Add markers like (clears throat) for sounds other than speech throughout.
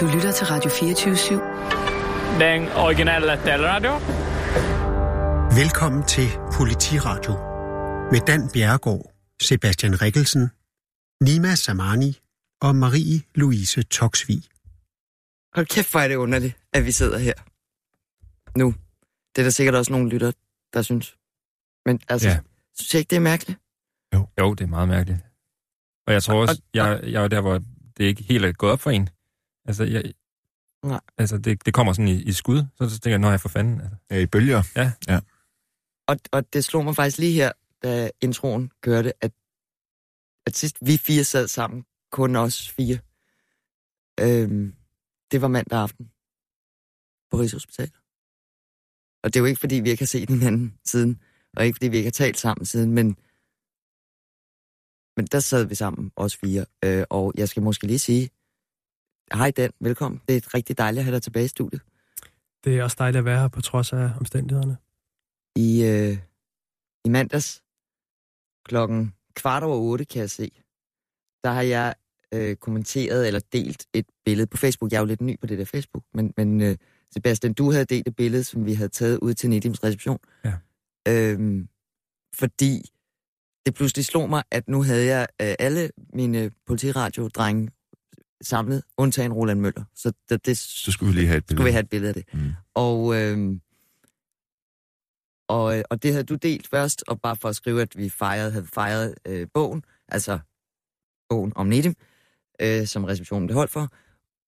Du lytter til Radio 24-7. Den originale taleradio. Velkommen til Politiradio med Dan Bjerregaard, Sebastian Rikkelsen, Nima Samani og Marie-Louise Toksvig. Hold kæft, hvor er det underligt, at vi sidder her. Nu. Det er der sikkert også nogle lytter, der synes. Men altså, ja. Synes jeg ikke, det er mærkeligt? Jo, det er meget mærkeligt. Og jeg tror også, jeg, jeg er der, hvor det ikke helt er gået op for en. Altså, jeg, Nej. altså det, det kommer sådan i, i skud, så, så tænker jeg, når jeg for fanden. Altså. Ja, i bølger. Og, og det slog mig faktisk lige her, da introen kørte, at, at sidst vi fire sad sammen, kun os fire, øhm, det var mandag aften på Rigshospitalet. Og det er jo ikke, fordi vi ikke har set hinanden siden, og ikke, fordi vi ikke har talt sammen siden, men, men der sad vi sammen, os fire. Øh, og jeg skal måske lige sige, hej Dan, velkommen. Det er rigtig dejligt at have dig tilbage i studiet. Det er også dejligt at være her på trods af omstændighederne. I, øh, i mandags klokken kvart over otte, kan jeg se, der har jeg øh, kommenteret eller delt et billede på Facebook. Jeg er jo lidt ny på det der Facebook, men, men øh, Sebastian, du havde delt et billede, som vi havde taget ud til Nedims reception. Ja. Øhm, fordi det pludselig slog mig, at nu havde jeg øh, alle mine politiradiodrenge samlet, undtagen Roland Møller. Så det, det Så skulle vi lige have et billede. skulle vi have et billede af det. Mm. Og, øhm, og, og det havde du delt først, og bare for at skrive, at vi fejrede, havde fejret øh, bogen, altså bogen om Nedim, øh, som receptionen blev holdt for.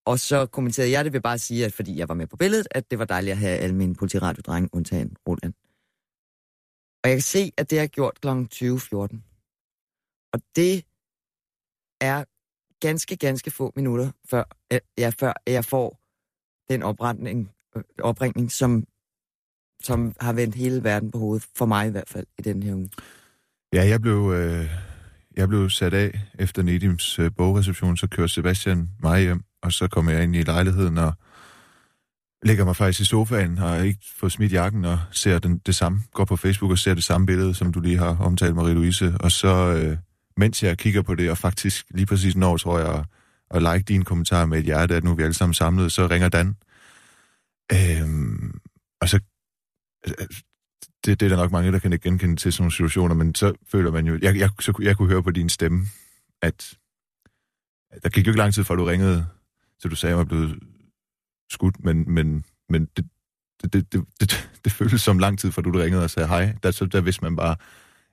Og så kommenterede jeg det ved bare at sige, at fordi jeg var med på billedet, at det var dejligt at have alle mine politiradiodrenge, undtagen Roland. Og jeg kan se, at det er gjort kl. 20.14. Og det er ganske, ganske få minutter, før, øh, ja, før jeg får den opretning, øh, opringning, som, som har vendt hele verden på hovedet, for mig i hvert fald, i den her uge. Ja, jeg blev, øh, jeg blev sat af efter Nedims øh, bogreception, så kørte Sebastian mig hjem, og så kom jeg ind i lejligheden og lægger mig faktisk i sofaen, har ikke fået smidt jakken og ser den, det samme. Går på Facebook og ser det samme billede, som du lige har omtalt, Marie-Louise. Og så, øh, mens jeg kigger på det, og faktisk lige præcis når, tror jeg, at like din kommentar med et hjerte, at nu er vi alle sammen samlet, så ringer Dan. Øhm, og så... Det, det er der nok mange, der kan ikke genkende til sådan nogle situationer, men så føler man jo... Jeg, jeg, så, jeg kunne høre på din stemme, at der gik jo ikke lang tid, før du ringede, så du sagde, at jeg var blevet skudt, men, men, men det, det, det, det, det, det føltes som lang tid, før du ringede og sagde hej. Der, så der vidste man bare,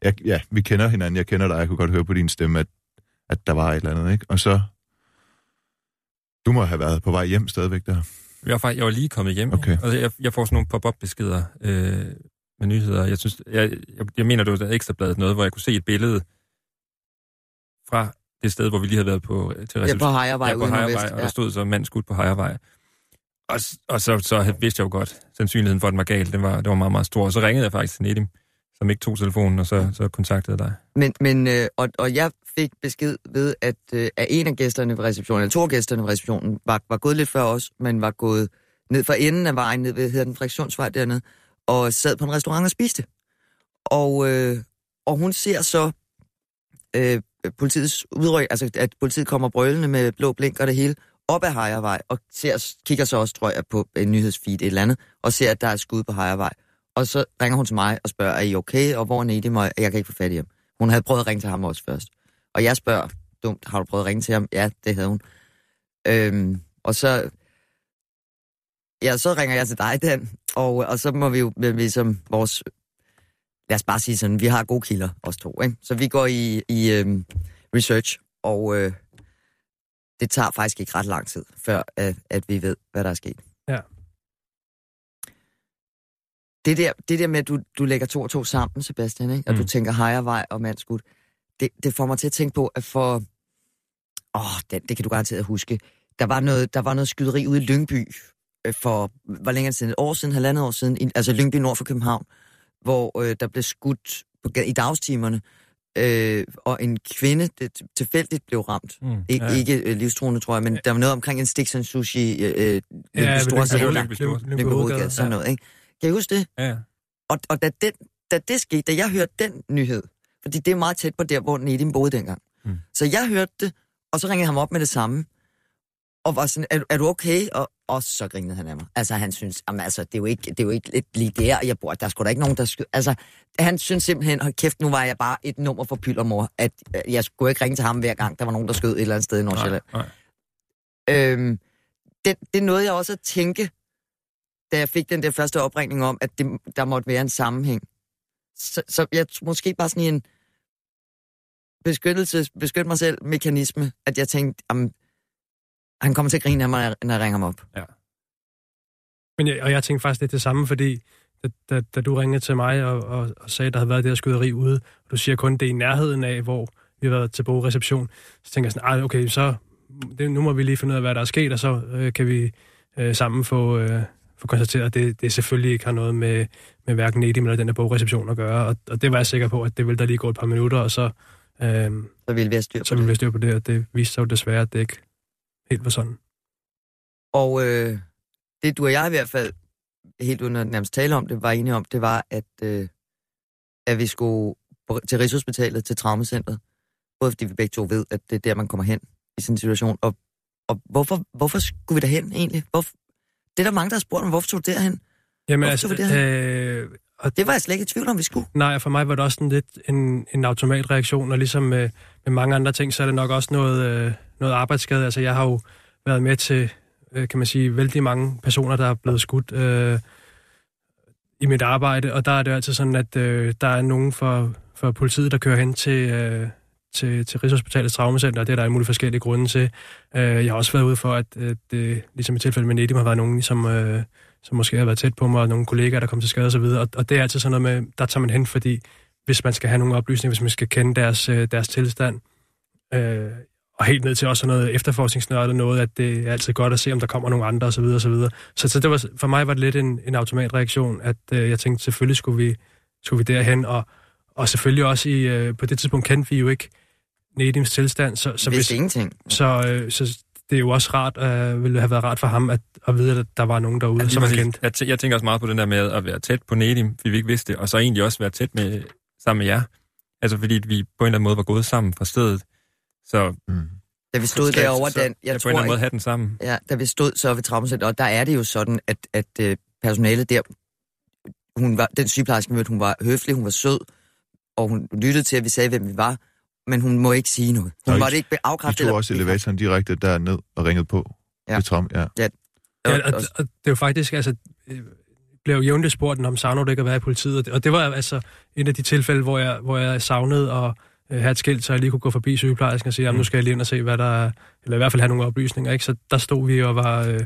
jeg, ja, vi kender hinanden, jeg kender dig, jeg kunne godt høre på din stemme, at, at der var et eller andet, ikke? Og så, du må have været på vej hjem stadigvæk der. Jeg var, faktisk, jeg var lige kommet hjem, Okay. og jeg, jeg får sådan nogle pop-up beskeder øh, med nyheder. Jeg, synes, jeg, jeg, jeg mener, det var ekstrabladet noget, hvor jeg kunne se et billede fra det sted, hvor vi lige havde været på, til Ja, på Hejervej ja, på Hejervej, og der stod så mand skudt på Hejervej. Og, og så, så vidste jeg jo godt, sandsynligheden for, at den var galt, den var, den var meget, meget stor. Og så ringede jeg faktisk til Nedim, som ikke tog telefonen, og så, så kontaktede dig. Men, men øh, og, og jeg fik besked ved, at, øh, at en af gæsterne ved receptionen, eller to af gæsterne ved receptionen, var, var gået lidt før os, men var gået ned fra enden af vejen, ned ved hedder den Fraktionsvej dernede, og sad på en restaurant og spiste. Og, øh, og hun ser så øh, politiets udryk, altså at politiet kommer brølende med blå blink og det hele, op ad Hejervej, og ser, kigger så også, tror jeg, på en nyhedsfeed et eller andet, og ser, at der er skud på Hejervej. Og så ringer hun til mig og spørger, er I okay, og hvor er Nedim, og jeg kan ikke få fat i ham. Hun havde prøvet at ringe til ham også først. Og jeg spørger, dumt, har du prøvet at ringe til ham? Ja, det havde hun. Øhm, og så, ja, så ringer jeg til dig, Dan, og, og så må vi jo ligesom vores, lad os bare sige sådan, vi har gode kilder, os to, ikke? Så vi går i, i øhm, research, og øh, det tager faktisk ikke ret lang tid, før at, at vi ved, hvad der er sket. Ja. Det der, det der med, at du, du lægger to og to sammen, Sebastian, ikke? og mm. du tænker Hejervej og Mandskud, det, det får mig til at tænke på, at for... Åh, det, det kan du garanteret huske. Der var noget, der var noget skyderi ude i Lyngby øh, for, hvor længere siden? Et år siden, halvandet år siden, i, altså Lyngby nord for København, hvor øh, der blev skudt på, i dagstimerne, øh, og en kvinde det, tilfældigt blev ramt. Mm, Ik- ja. Ikke øh, livstruende, tror jeg, men der var noget omkring en Stixon Sushi, øh, øh, Ja, Store Lyngby- Sala. Lyngby Store. Lyngby- Lyngby Lyngby Hovedgade, sådan ja. noget, ikke? Kan I huske det? Ja. Og, og da, den, da det skete, da jeg hørte den nyhed, fordi det er meget tæt på der, hvor Nedim boede dengang. Mm. Så jeg hørte det, og så ringede jeg ham op med det samme. og var sådan, er, er du okay? Og, og så grinede han af mig. Altså, han synes, jamen, altså, det er jo ikke, det er jo ikke lidt lige der, jeg bor. Der er sgu da ikke nogen, der sky... Altså, han synes simpelthen, hold kæft, nu var jeg bare et nummer for Pyldermor, at jeg skulle ikke ringe til ham hver gang, der var nogen, der skød et eller andet sted i Nordsjælland. nej. Øhm, det, det nåede jeg også at tænke, da jeg fik den der første opringning om, at det, der måtte være en sammenhæng. Så, så jeg måske bare sådan en beskyttelse, beskytte mig selv mekanisme, at jeg tænkte, om han kommer til at grine af mig, når jeg ringer ham op. Men jeg, og jeg tænkte faktisk lidt det samme, fordi da, da, da du ringede til mig og, og, og sagde, at der havde været det her skyderi ude, og du siger kun, det er i nærheden af, hvor vi har været til bogreception, så tænker jeg sådan, okay, så det, nu må vi lige finde ud af, hvad der er sket, og så øh, kan vi øh, sammen få, øh, få konstateret, at det, det selvfølgelig ikke har noget med, med hverken Nedim eller den der bogreception at gøre. Og, og det var jeg sikker på, at det ville der lige gå et par minutter, og så, øh, Så ville vi have styr på så det. ville vi styr på det, og det viste sig jo desværre, at det ikke helt var sådan. Og øh, det du og jeg i hvert fald, helt uden at nærmest tale om det, var enige om, det var, at, øh, at vi skulle til Rigshospitalet, til Traumacentret. Både fordi vi begge to ved, at det er der, man kommer hen i sådan en situation. Og, og hvorfor, hvorfor skulle vi derhen egentlig? Hvorfor, det er der mange, der har spurgt mig, hvorfor tog du derhen? Jamen Hvorfor altså, det øh, og Det var jeg slet ikke i tvivl om, vi skulle. Nej, for mig var det også sådan lidt en, en automatreaktion, og ligesom med, med mange andre ting, så er det nok også noget, øh, noget arbejdsskade. Altså, jeg har jo været med til, øh, kan man sige, vældig mange personer, der er blevet skudt øh, i mit arbejde, og der er det jo altid sådan, at øh, der er nogen for, for politiet, der kører hen til, øh, til, til Rigshospitalets Traumacenter, og det er der alle mulige forskellige grunde til. Øh, jeg har også været ude for, at at det, ligesom i tilfældet med Nedim, har været nogen, som, øh, som måske har været tæt på mig, og nogle kollegaer, der kom til skade osv., og, og det er altid sådan noget med, der tager man hen, fordi hvis man skal have nogle oplysninger, hvis man skal kende deres, øh, deres tilstand, øh, og helt ned til også noget noget efterforskningsnørdet noget, at det er altid godt at se, om der kommer nogle andre osv. Så, videre, og så, videre. så, så det var, for mig var det lidt en, en automatreaktion, at øh, jeg tænkte, selvfølgelig skulle vi, skulle vi derhen, og, og selvfølgelig også i, øh, på det tidspunkt kendte vi jo ikke Nedims tilstand, så, så, Så hvis, ingenting. så, øh, så det er jo også rart, øh, ville have været rart for ham, at, at vide, at der var nogen derude, Ja, som han kendte. Jeg, jeg tænker også meget på den der med at være tæt på Nedim, fordi vi ikke vidste det, og så egentlig også være tæt med, sammen med jer. Altså fordi vi på en eller anden måde var gået sammen fra stedet. Så Mm. Da vi stod så- derovre, så- den, jeg jeg på en eller anden tror måde have den sammen. Ja, da vi stod så ved Traumacenter, og der er det jo sådan, at, at øh, personalet der, hun var, den sygeplejerske, hun var høflig, hun var sød, og hun lyttede til, at vi sagde, hvem vi var, men hun må ikke sige noget. Hun Nå, I- måtte ikke Vi afkræfte. tog også elevatoren direkte derned og ringede på. Ja. Ja. Tram, ja. Ja, og, og det er jo faktisk, altså, øh, blev jo jævnligt spurgt, om savner du ikke at være i politiet? Og det, og det var altså en af de tilfælde, hvor jeg, hvor jeg savnede at øh, have et skilt, så jeg lige kunne gå forbi sygeplejersken og sige, jamen nu skal jeg lige ind og se, hvad der er, eller i hvert fald have nogle oplysninger, ikke? Så der stod vi og var, øh,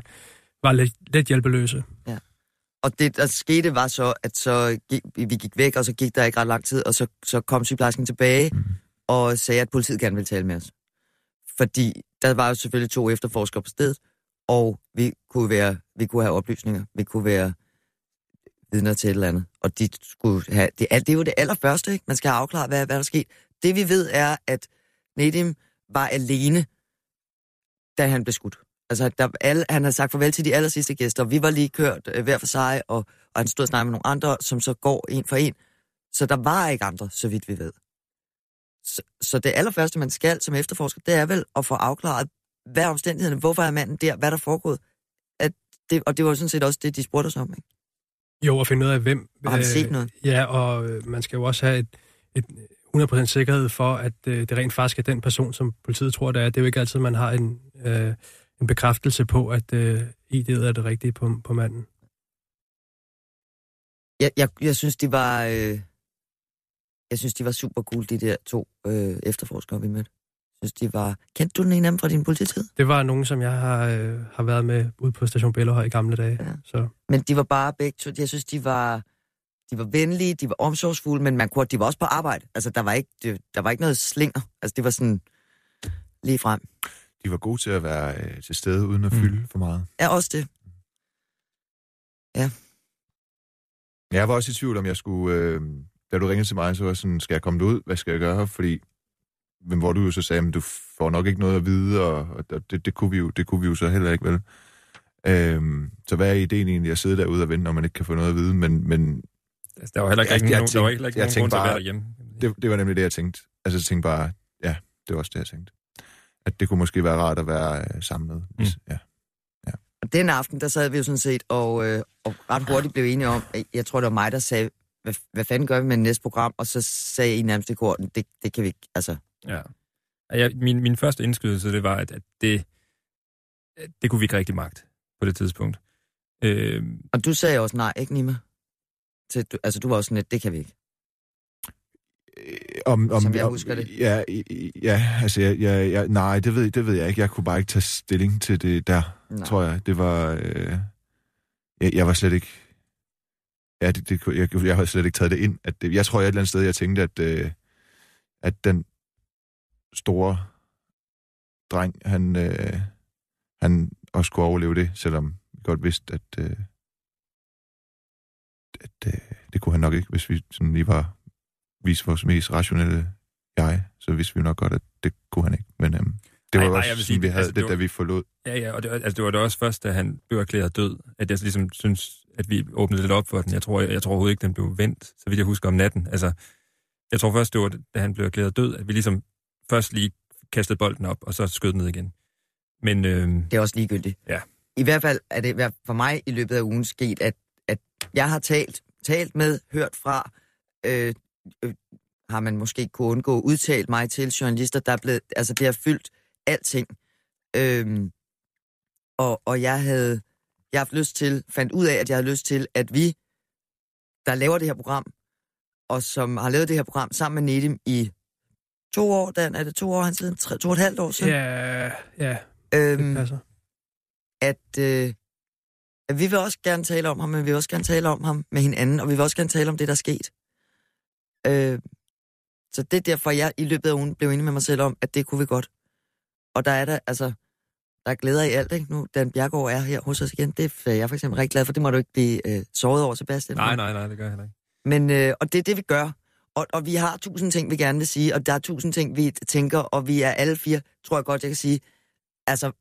var lidt, lidt hjælpeløse. Og det, der skete, var så, at så gik, vi gik væk, og så gik der ikke ret lang tid, og så, så kom sygeplejersken tilbage Mm og sagde, at politiet gerne ville tale med os. Fordi der var jo selvfølgelig to efterforskere på stedet, og vi kunne, være, vi kunne have oplysninger. Vi kunne være vidner til et eller andet. Og de skulle have, det, det er jo det allerførste, ikke? Man skal have afklaret, hvad, hvad der skete. Det vi ved er, at Nedim var alene, da han blev skudt. Altså, der, alle, han havde sagt farvel til de aller sidste gæster. Vi var lige kørt øh, hver for sig, og, og han stod og snakkede med nogle andre, som så går en for en. Så der var ikke andre, så vidt vi ved. Så, så det allerførste, man skal som efterforsker, det er vel at få afklaret, hvad er omstændighederne, hvorfor er manden der, hvad er der foregået. At det, og det var jo sådan set også det, de spurgte os om. Ikke? Jo, at finde ud af, hvem... Og har vi set noget? Ja, og øh, man skal jo også have et, et 100% sikkerhed for, at øh, det rent faktisk er den person, som politiet tror, det er. Det er jo ikke altid, man har en, øh, en bekræftelse på, at øh, ID'et er det rigtige på, på manden. Jeg, jeg, jeg synes, de var... Øh, jeg synes, de var super cool, de der to øh, efterforskere, vi mødte. Jeg synes, de var... Kendte du den ene af dem fra din polititid? Det var nogen, som jeg har, øh, har været med ude på Station Bellehøj i gamle dage. Ja. Så Men de var bare begge to... Jeg synes, de var... De var venlige, de var omsorgsfulde, men man kunne, de var også på arbejde. Altså, der var ikke, det, der var ikke noget slinger. Altså, det var sådan lige frem. De var gode til at være øh, til stede uden at Mm. fylde for meget. Ja, også det. Jeg var også i tvivl, om jeg skulle... Øh, da du ringede til mig, så var jeg sådan, skal jeg komme ud? Hvad skal jeg gøre? Fordi, men hvor du jo så sagde, at du får nok ikke noget at vide, og, og det, det, kunne vi jo, det kunne vi jo så heller ikke, vel? Øhm, så hvad er ideen egentlig at sidde derude og vente, når man ikke kan få noget at vide? Men, men Altså, der var heller ikke, Jeg- ikke jeg nogen, der var tænkte- heller ikke jeg nogen tænkte grund til at bare- være derhjemme. det, det var nemlig det, jeg tænkte. Altså, jeg tænkte bare, ja, det var også det, jeg tænkte. at det kunne måske være rart at være øh, sammen med. Mm. Ja. Og den aften, der sad vi jo sådan set, og, øh, og ret hurtigt blev enige om, at jeg tror, det var mig, der sagde, hvad, hvad fanden gør vi med næste program? Og så sagde I nærmest i kor, det, det kan vi ikke, altså... Ja. Jeg, min, min første indskydelse, det var, at, at det, det kunne vi ikke rigtig magt på det tidspunkt. Øh, Og du sagde også nej, ikke Nima? Til, du, altså, du var også sådan lidt, det kan vi ikke. Om, om, Som jeg om- husker det. Ja, ja altså, jeg, jeg, jeg, nej, det ved, det ved jeg ikke. Jeg kunne bare ikke tage stilling til det der, Nej. tror jeg. Det var... Øh, jeg, jeg var slet ikke... Ja, det, det, jeg, jeg havde slet ikke taget det ind. At det, jeg tror, jeg et eller andet sted, jeg tænkte, at, øh, at den store dreng, han, øh, han også kunne overleve det, selvom vi godt vidste, at, øh, at øh, det kunne han nok ikke, hvis vi sådan lige var vise vores mest rationelle jeg, så vidste vi nok godt, at det kunne han ikke. Men øhm, det var Ej, jo ej, også jeg vil sige, vi havde altså, det, det var- da vi forlod. Ja, ja, og det, altså, det var da også først, da han blev erklæret død, at jeg ligesom synes, at vi åbnede lidt op for den. Jeg tror, jeg, jeg tror overhovedet ikke, den blev vendt, så vidt jeg husker om natten. Altså, jeg tror først, det var, da han blev erklæret død, at vi ligesom først lige kastede bolden op, og så skød den ned igen. Men øh, Det er også ligegyldigt. Ja. I hvert fald er det for mig i løbet af ugen sket, at, at jeg har talt, talt med, hørt fra, øh, øh, har man måske kunne undgå, udtalt mig til journalister, der er blevet, altså det har fyldt alting. Øhm, og, og jeg havde, jeg har haft lyst til, fandt ud af, at jeg havde lyst til, at vi, der laver det her program, og som har lavet det her program sammen med Nedim i to år, Dan, er det to år han siden? Tre, to og et halvt år siden? Ja, ja, det øhm, passer. at, øh, at vi vil også gerne tale om ham, men vi vil også gerne tale om ham med hinanden, og vi vil også gerne tale om det, der er sket. Øh, så det er derfor, jeg i løbet af ugen blev enig med mig selv om, at det kunne vi godt. Og der er der, altså, der er glæder i alt, ikke? Nu, Dan Bjergård er her hos os igen, det er jeg for eksempel rigtig glad for. Det må du ikke blive øh, såret over, Sebastian. nej, nej, nej, det gør jeg ikke. Men, øh, og det er det, vi gør. Og, og vi har tusind ting, vi gerne vil sige, og der er tusind ting, vi tænker, og vi er alle fire, tror jeg godt, jeg kan sige, altså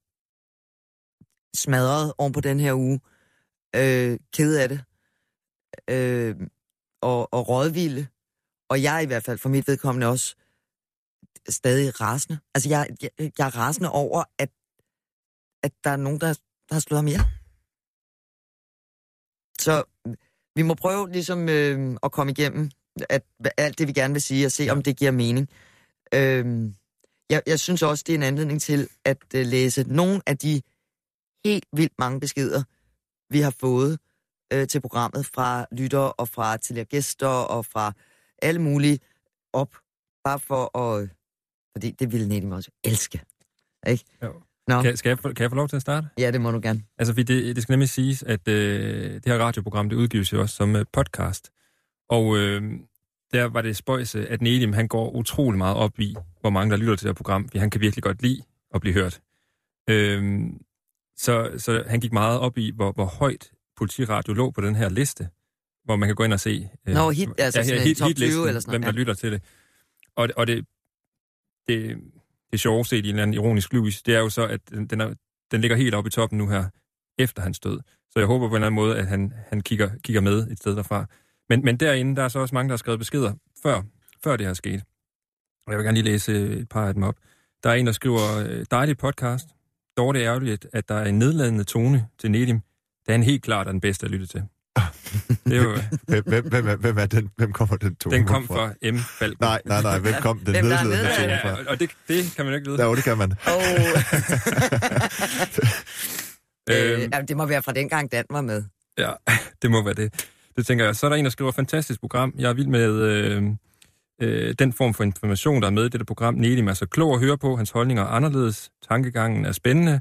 smadret oven på den her uge. Øh, ked af det. Øh, og, og rådvilde. Og jeg i hvert fald for mit vedkommende også stadig rasende. Altså, jeg, jeg, jeg er rasende over, at, at der er nogen, der, der har slået ham ihjel. Så vi må prøve ligesom øh, at komme igennem at, alt det, vi gerne vil sige, og se, om det giver mening. Øh, jeg, jeg synes også, det er en anledning til at øh, læse nogle af de helt vildt mange beskeder, vi har fået øh, til programmet fra lyttere og fra tidligere gæster og fra alle mulige op, bare for at... Fordi det ville Nedim også elske. Ikke? Jo. Nå, Kan, skal, jeg, få- kan jeg få lov til at starte? ja, det må du gerne. Altså, fordi det, det skal nemlig siges, at øh, det her radioprogram, det udgives jo også som øh, podcast. Og øh, der var det spøjse, at Nedim, han går utrolig meget op i, hvor mange der lytter til det her program, fordi han kan virkelig godt lide at blive hørt. Øh, så, så han gik meget op i, hvor, hvor højt politiradio lå på den her liste, hvor man kan gå ind og se... Øh, Nå, hit- altså sådan en top 20 hitlisten, eller sådan noget, hvem der ja. lytter til det. Og, og det, det, det sjove set i en eller anden ironisk lys, det er jo så, at den, den, er, den ligger helt oppe i toppen nu her, efter hans død. Så jeg håber på en eller anden måde, at han, han kigger, kigger med et sted derfra. Men, men derinde, der er så også mange, der har skrevet beskeder, før, før det her skete. Og jeg vil gerne lige læse øh, et par af dem op. Der er en, der skriver, øh, dejlig podcast. Dog er det ærgerligt, at der er en nedladende tone til Nedim. Det er han helt klart den bedste at lytte til. Det er jo, Hvem, hvem, hvem, hvem, er den, hvem kommer den tone den kom fra M. Falk. Nej, nej, nej. Hvem kom den Hvem nedledende tone Ja, fra? og- og det, det kan man jo ikke vide. Ja, jo, det kan man. Oh. (laughs) øh, jamen, det må være fra dengang, Dan var med. Ja, (laughs) det må være det. Det tænker jeg. Så er der en, der skriver, fantastisk program. Jeg er vild med øh, øh, den form for information, der er med i dette program. Nedim er så klog at høre på. Hans holdninger er anderledes. Tankegangen er spændende.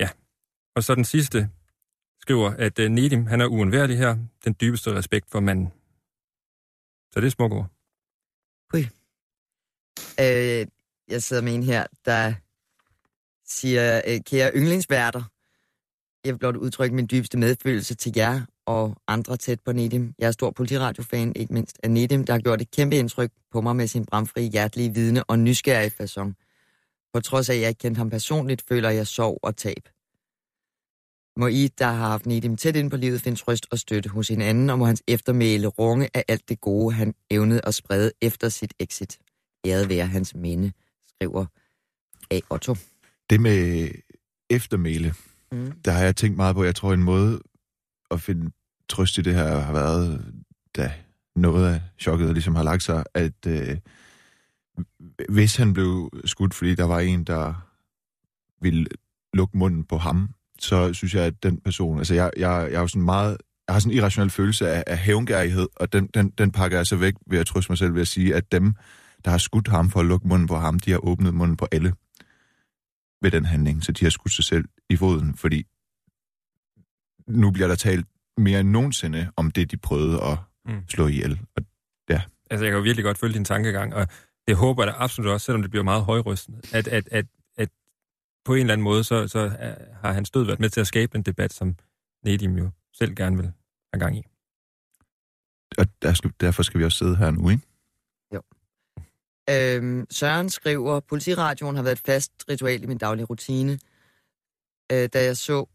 Ja. Og så den sidste skriver, at øh, Nedim, han er uundværlig her. Den dybeste respekt for manden. Så det er smukke ord. Øh, jeg sidder med en her, der siger, øh, kære yndlingsværter, jeg vil blot udtrykke min dybeste medfølelse til jer og andre tæt på Nedim. Jeg er stor politiradiofan, ikke mindst af Nedim, der har gjort et kæmpe indtryk på mig med sin bramfri, hjertelige vidne og nysgerrige façon. På trods af, at jeg ikke kendte ham personligt, føler jeg sorg og tab. Må I, der har haft Nedim tæt ind på livet, finde trøst og støtte hos hinanden, og må hans eftermæle runge af alt det gode, han evnede at sprede efter sit exit. Æret være hans minde, skriver A. Otto. Det med eftermæle, Mm. der har jeg tænkt meget på. Jeg tror, en måde at finde trøst i det her har været, da noget af chokket ligesom har lagt sig, at øh, hvis han blev skudt, fordi der var en, der ville lukke munden på ham, så synes jeg, at den person, altså jeg, jeg, jeg er jo sådan meget, jeg har sådan en irrationel følelse af, af hævngærighed, og den, den, den pakker jeg så væk ved at trøste mig selv ved at sige, at dem, der har skudt ham for at lukke munden på ham, de har åbnet munden på alle ved den handling, så de har skudt sig selv i foden, fordi nu bliver der talt mere end nogensinde om det, de prøvede at Mm. slå ihjel. Og Altså, jeg kan jo virkelig godt følge din tankegang, og det håber jeg da absolut også, selvom det bliver meget højrystende, at, at, at på en eller anden måde, så, så øh, har hans død været med til at skabe en debat, som Nedim jo selv gerne vil have gang i. og der skal, derfor skal vi også sidde her nu, ikke? Øhm, Søren skriver, politiradioen har været et fast ritual i min daglige rutine. Øh, da jeg så,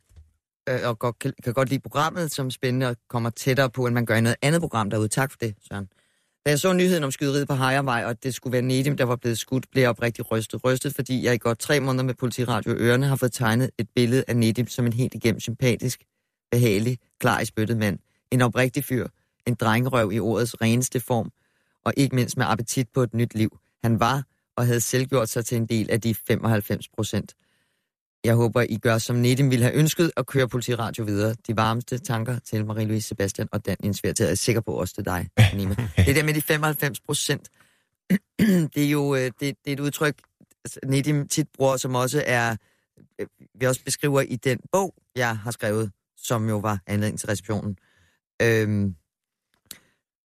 øh, og godt, kan, kan godt lide programmet som spændende og kommer tættere på, end man gør i noget andet program derude. Tak for det, Søren. Da jeg så nyheden om skyderiet på Hejervej, og at det skulle være Nedim, der var blevet skudt, blev jeg oprigtigt rystet. Rystet, fordi jeg i godt tre måneder med politiradio ørerne har fået tegnet et billede af Nedim som en helt igennem sympatisk, behagelig, klar i spyttet mand. En oprigtig fyr. En drengerøv i ordets reneste form. Og ikke mindst med appetit på et nyt liv. Han var og havde selv gjort sig til en del af de 95 procent. Jeg håber, I gør, som Nedim ville have ønsket at køre politiradio videre. De varmeste tanker til Marie-Louise Sebastian og Dan Insvert. Jeg er sikker på også til dig, Nima. (laughs) Det der med de 95 procent, (clears throat) det er jo øh, det, det er et udtryk, Nedim tit bruger, som også er, øh, vi også beskriver i den bog, jeg har skrevet, som jo var anledning til receptionen. Øhm,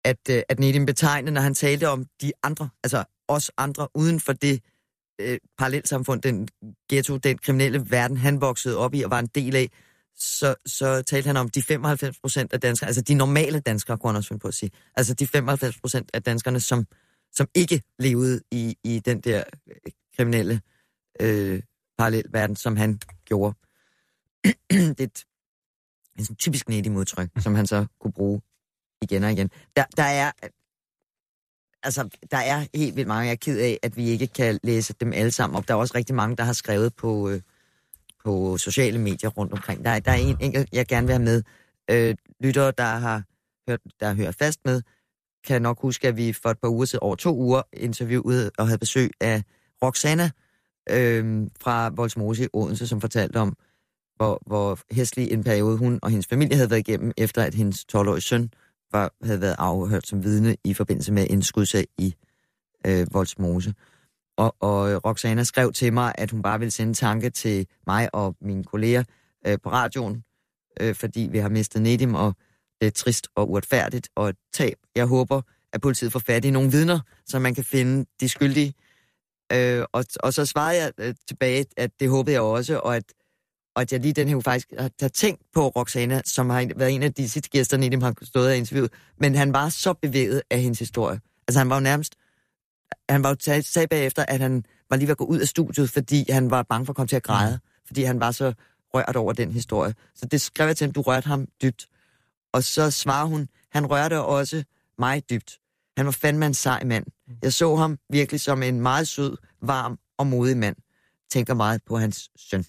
at, øh, at Nedim betegnede, når han talte om de andre, altså os andre uden for det øh, parallelsamfund, den ghetto, den kriminelle verden, han voksede op i og var en del af, så, så talte han om de 95 procent af danskere, altså de normale danskere, kunne han også finde på at sige. Altså de 95 procent af danskerne, som, som ikke levede i, i den der øh, kriminelle øh, parallelverden, som han gjorde. (clears throat) det er et, en sådan typisk nedig modtryk, som han så kunne bruge igen og igen. Der, der er altså, der er helt vildt mange, jeg er ked af, at vi ikke kan læse dem alle sammen op. Der er også rigtig mange, der har skrevet på, øh, på sociale medier rundt omkring. Der, er- der er en enkelt, jeg gerne vil have med. Øh, lyttere, der har hørt, der hører fast med, kan nok huske, at vi for et par uger siden, over to uger, interviewede og havde besøg af Roxana øh, fra Voldsmose i Odense, som fortalte om, hvor, hvor hæslig en periode hun og hendes familie havde været igennem, efter at hendes 12-årige søn var, havde været afhørt som vidne i forbindelse med en skudsag i øh, Voldsmose. Og, og Roxana skrev til mig, at hun bare ville sende tanke til mig og mine kolleger øh, på radioen, øh, fordi vi har mistet Nedim, og det er trist og uretfærdigt og et tab. Jeg håber, at politiet får fat i nogle vidner, så man kan finde de skyldige. Øh, og, og så svarede jeg øh, tilbage, at det håbede jeg også, og at, og at jeg lige den her faktisk har, tænkt på Roxana, som har været en af de sidste gæster, Nedim har stået af interviewet, men han var så bevæget af hendes historie. Altså han var jo nærmest, han var jo tag, sagde bagefter, at han var lige ved at gå ud af studiet, fordi han var bange for at komme til at græde, fordi han var så rørt over den historie. Så det skrev jeg til ham, du rørte ham dybt. Og så svarer hun, han rørte også mig dybt. Han var fandme en sej mand. Jeg så ham virkelig som en meget sød, varm og modig mand. Tænker meget på hans søn.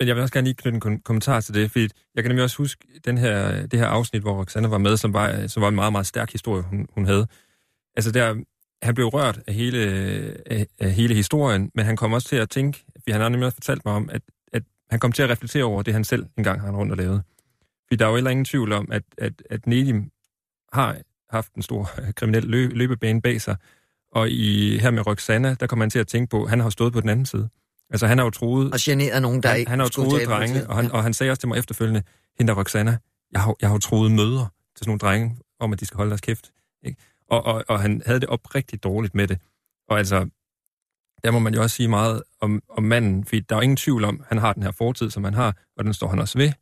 Men jeg vil også gerne lige knytte en kom- kommentar til det, fordi jeg kan nemlig også huske den her, det her afsnit, hvor Roxanne var med, som var, som var en meget, meget stærk historie, hun, hun havde. Altså der, han blev rørt af hele, af, af hele historien, men han kom også til at tænke, fordi han har nemlig også fortalt mig om, at, at han kom til at reflektere over det, han selv engang har rundt og lavet. Fordi der er jo heller ingen tvivl om, at, at, at Nedim har haft en stor øh, kriminel lø, løbebane bag sig, og i, her med Roxanne, der kommer man til at tænke på, at han har stået på den anden side. Altså han har jo troet, Og generet nogen, der han, ikke han har jo troet drenge, og han, Ja. og han sagde også til mig efterfølgende, hende der Roxana, jeg har, jeg har jo troet møder til sådan nogle drenge, om at de skal holde deres kæft. Ikke? Og, og, og han havde det oprigtigt dårligt med det. Og altså, der må man jo også sige meget om, om manden, fordi der er jo ingen tvivl om, han har den her fortid, som han har, og den står han også ved.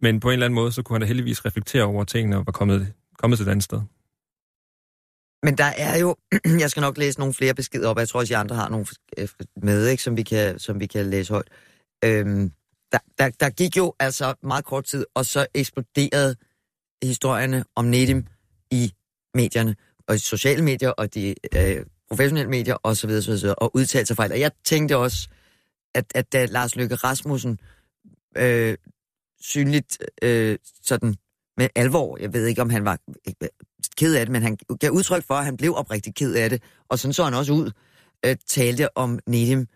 Men på en eller anden måde, så kunne han da heldigvis reflektere over tingene og var kommet, kommet til et andet sted. Men der er jo, (clears throat) jeg skal nok læse nogle flere beskeder op, jeg tror også, at I andre har nogle øh, med, ikke, som, vi kan, som vi kan læse højt. Øhm, der, der, der gik jo altså meget kort tid, og så eksploderede historierne om Nedim i medierne, og i sociale medier, og de øh, professionelle medier, osv., osv., osv., og udtalelser fejl. Og jeg tænkte også, at, at da Lars Løkke Rasmussen øh, synligt øh, sådan med alvor, jeg ved ikke, om han var ked af det, men han gav udtryk for, at han blev oprigtigt ked af det, og sådan så han også ud, øh, talte om Nedim,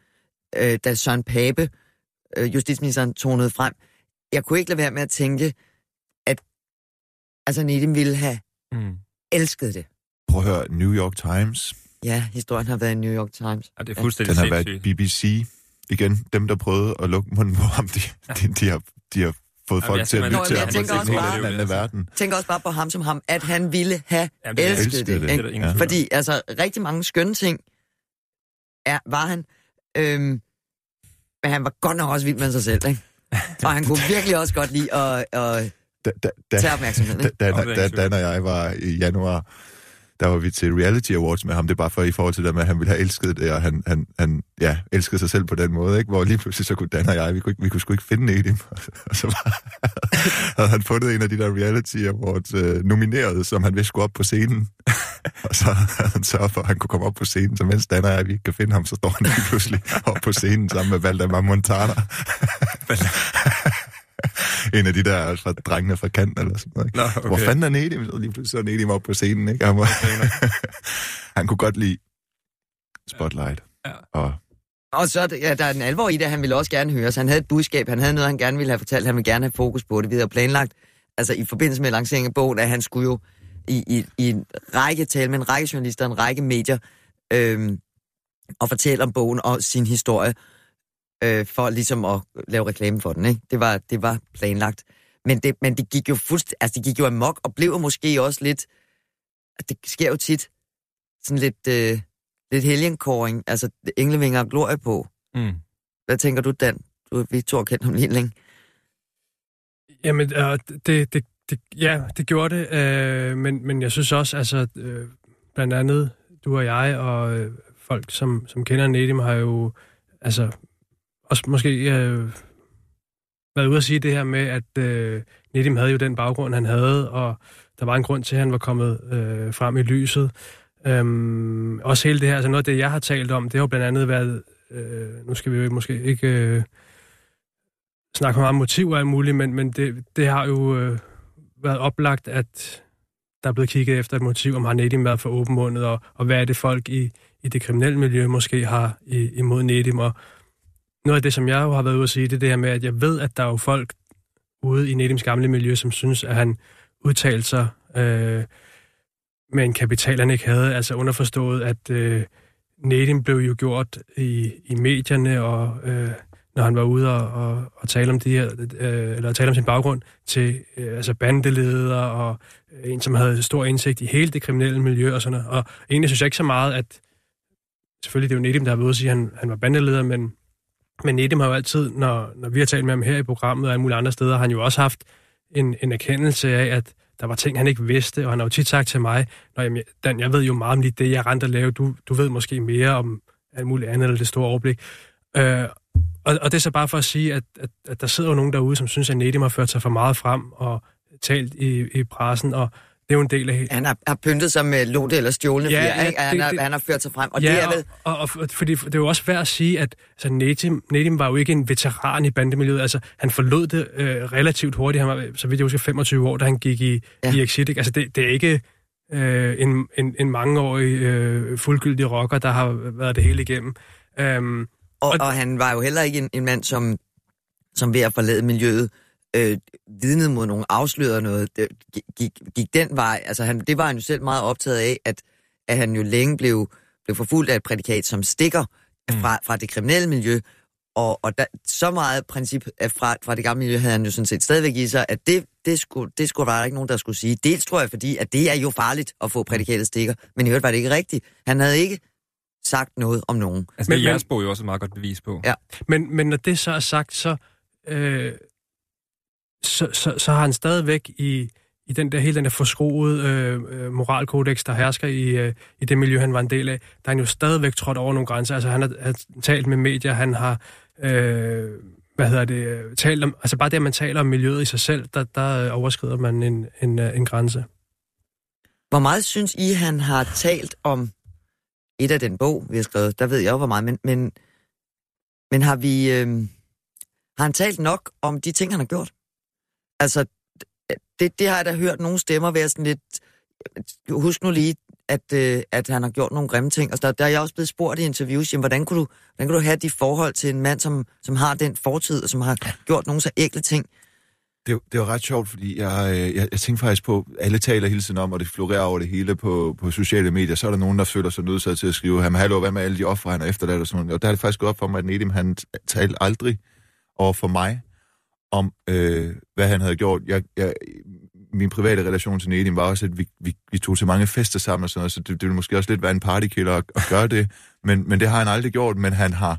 øh, da Søren Pape, øh, justitsministeren, tonede frem. Jeg kunne ikke lade være med at tænke, at altså Nedim ville have Mm. elsket det. Prøv at høre, New York Times, Ja, historien har været i New York Times. Ja, det er fuldstændig den har været. BBC. Igen, dem der prøvede at lukke munden på ham, de, de, de, har, de har fået folk til at lytte til ham jeg på tænker en også helt bare- anden af verden. Tænk også bare på ham som ham, at han ville have Jamen, det elsket det. det. ikke? Ja. Fordi altså, rigtig mange skønne ting er, var han. Øhm, men han var godt nok også vild med sig selv, ikke? Og han kunne virkelig også godt lide at, at Da, da, da, tage opmærksomheden. da, da, da, da. Dan og jeg var i januar, der var vi til Reality Awards med ham. Det er bare for i forhold til det med, at han ville have elsket det, og han, han, han ja, elskede sig selv på den måde, ikke? hvor lige pludselig så kunne Dan og jeg, vi kunne, ikke, vi kunne sgu ikke finde Nedim. (laughs) Og så var, (laughs) havde han fundet en af de der Reality Awards øh, nomineret, som han vidste skulle op på scenen. (laughs) og så havde han sørget for, at han kunne komme op på scenen, så mens Dan og jeg, vi ikke kan finde ham, så står han lige pludselig op på scenen sammen med Valdemar Montana. (laughs) en af de der altså, drengene fra kanten eller sådan noget. Ikke? Nå, okay. Hvor fanden er Nedim? Så lige pludselig så Nedim op på scenen, ikke? Han, var, (laughs) han kunne godt lide Spotlight. Ja. Og Og så er ja, der er en alvor i det, han ville også gerne høre. Så han havde et budskab, han havde noget, han gerne ville have fortalt. Han ville gerne have fokus på det. Vi havde planlagt, altså i forbindelse med lanceringen af bogen, at han skulle jo i, i, i en række tale med en række journalister, en række medier, øhm, og fortælle om bogen og sin historie, øh, for ligesom at lave reklame for den. Ikke? Det, var, det var planlagt. Men det, men det gik jo fuldst, altså det gik jo amok, og blev måske også lidt, det sker jo tit, sådan lidt, øh, lidt helgenkåring, altså englevinger og glorie på. Mm. Hvad tænker du, Dan? Du, vi to har kendt ham lige længe. Jamen, øh, det, det, det, ja, det gjorde det, øh, men, men jeg synes også, altså, øh, blandt andet du og jeg og øh, folk, som, som kender Nedim, har jo altså, også måske øh, været ude at sige det her med, at øh, Nedim havde jo den baggrund, han havde, og der var en grund til, at han var kommet øh, frem i lyset. Øhm, også hele det her, altså noget af det, jeg har talt om, det har jo blandt andet været, øh, nu skal vi jo måske ikke... Øh, snakke meget om motiver og alt muligt, men, men det, det har jo øh, været oplagt, at der er blevet kigget efter et motiv, om har Nedim været for åbenmundet, og, og hvad er det folk i, i det kriminelle miljø måske har i, imod Nedim. Og noget af det, som jeg jo har været ude at sige, det er det her med, at jeg ved, at der er jo folk ude i Nedims gamle miljø, som synes, at han udtalte sig øh, med en kapital, han ikke havde. Altså underforstået, at øh, Nedim blev jo gjort i, i medierne, og øh, når han var ude og, og, og tale om de her, øh, eller tale om sin baggrund til øh, altså bandeledere og en, som havde stor indsigt i hele det kriminelle miljø og sådan noget. Og egentlig synes jeg ikke så meget, at selvfølgelig det er jo Nedim, der har været ude at sige, at han, han var bandeleder, men, men Nedim har jo altid, når, når vi har talt med ham her i programmet og alle mulige andre steder, har han jo også haft en, en erkendelse af, at der var ting, han ikke vidste, og han har jo tit sagt til mig, Nå, jamen, Dan, jeg ved jo meget om lige det, jeg rent at lave, du, du ved måske mere om alt muligt andet, eller det store overblik. Øh, og, og det er så bare for at sige, at, at, at der sidder jo nogen derude, som synes, at Nedim har ført sig for meget frem og talt i, i pressen, og det er jo en del af... Han har, har pyntet sig med lånte eller stjålne Ja, ja, ikke? Han, det- har, det- han har ført sig frem, og ja, det er vel... og, og, og, fordi det er jo også værd at sige, at altså, Nedim, Nedim var jo ikke en veteran i bandemiljøet. Altså, han forlod det øh, relativt hurtigt. Han var, så vidt jeg husker, 25 år, da han gik i, ja. i Exit. ikke? Altså, det, det er ikke øh, en, en, en mangeårig øh, fuldgyldig rocker, der har været det hele igennem. Øhm, Og, Og- og han var jo heller ikke en, en mand, som, som ved at forlade miljøet øh, vidnede mod nogen afslører noget, det, gik, gik den vej. Altså, han, det var han jo selv meget optaget af, at, at han jo længe blev, blev forfulgt af et prædikat, som stikker Mm. fra, fra det kriminelle miljø. Og, og der, så meget princip af fra, fra det gamle miljø havde han jo sådan set stadigvæk i sig, at det, det, skulle, det skulle der ikke nogen, der skulle sige. Dels tror jeg, fordi at det er jo farligt at få prædikatet stikker, men i øvrigt var det ikke rigtigt. Han havde ikke sagt noget om nogen. Altså, Men- det er jeres bog jo også et meget godt bevis på. Ja. Men, men når det så er sagt, så, øh, så, så, så har han stadigvæk i, i den der, hele den der forskroede øh, øh, moralkodex, der hersker i, øh, i det miljø, han var en del af, der er han jo stadigvæk trådt over nogle grænser. Altså han har, har talt med medier, han har, øh, hvad hedder det, øh, talt om, altså bare det, at man taler om miljøet i sig selv, der, der øh, overskrider man en, en, en grænse. Hvor meget synes I, han har talt om et af den bog, vi har skrevet? Der ved jeg jo, hvor meget, men, men Men har vi... Øh, har han talt nok om de ting, han har gjort? Altså, det, det har jeg da hørt nogle stemmer være sådan lidt... Husk nu lige, at, øh, at han har gjort nogle grimme ting. Og der, der er jeg også blevet spurgt i interviews, jamen, hvordan kunne, du, hvordan kunne du have de forhold til en mand, som, som har den fortid, og som har gjort nogle så ægle ting? Det, det var ret sjovt, fordi jeg, øh, jeg, jeg tænkte faktisk på, alle taler hele tiden om, og det florerer over det hele på, på sociale medier, så er der nogen, der føler sig nødsaget til at skrive, ham, hallo, hvad med alle de ofre, han har efterladt og sådan noget. Og der er det faktisk gået op for mig, at Nedim, han talte aldrig over for mig om, øh, hvad han havde gjort. Jeg, jeg, min private relation til Nedim var også, at vi, vi, vi tog til mange fester sammen og sådan noget, så det, det ville måske også lidt være en partykiller at, at gøre det, men, men det har han aldrig gjort, men han har,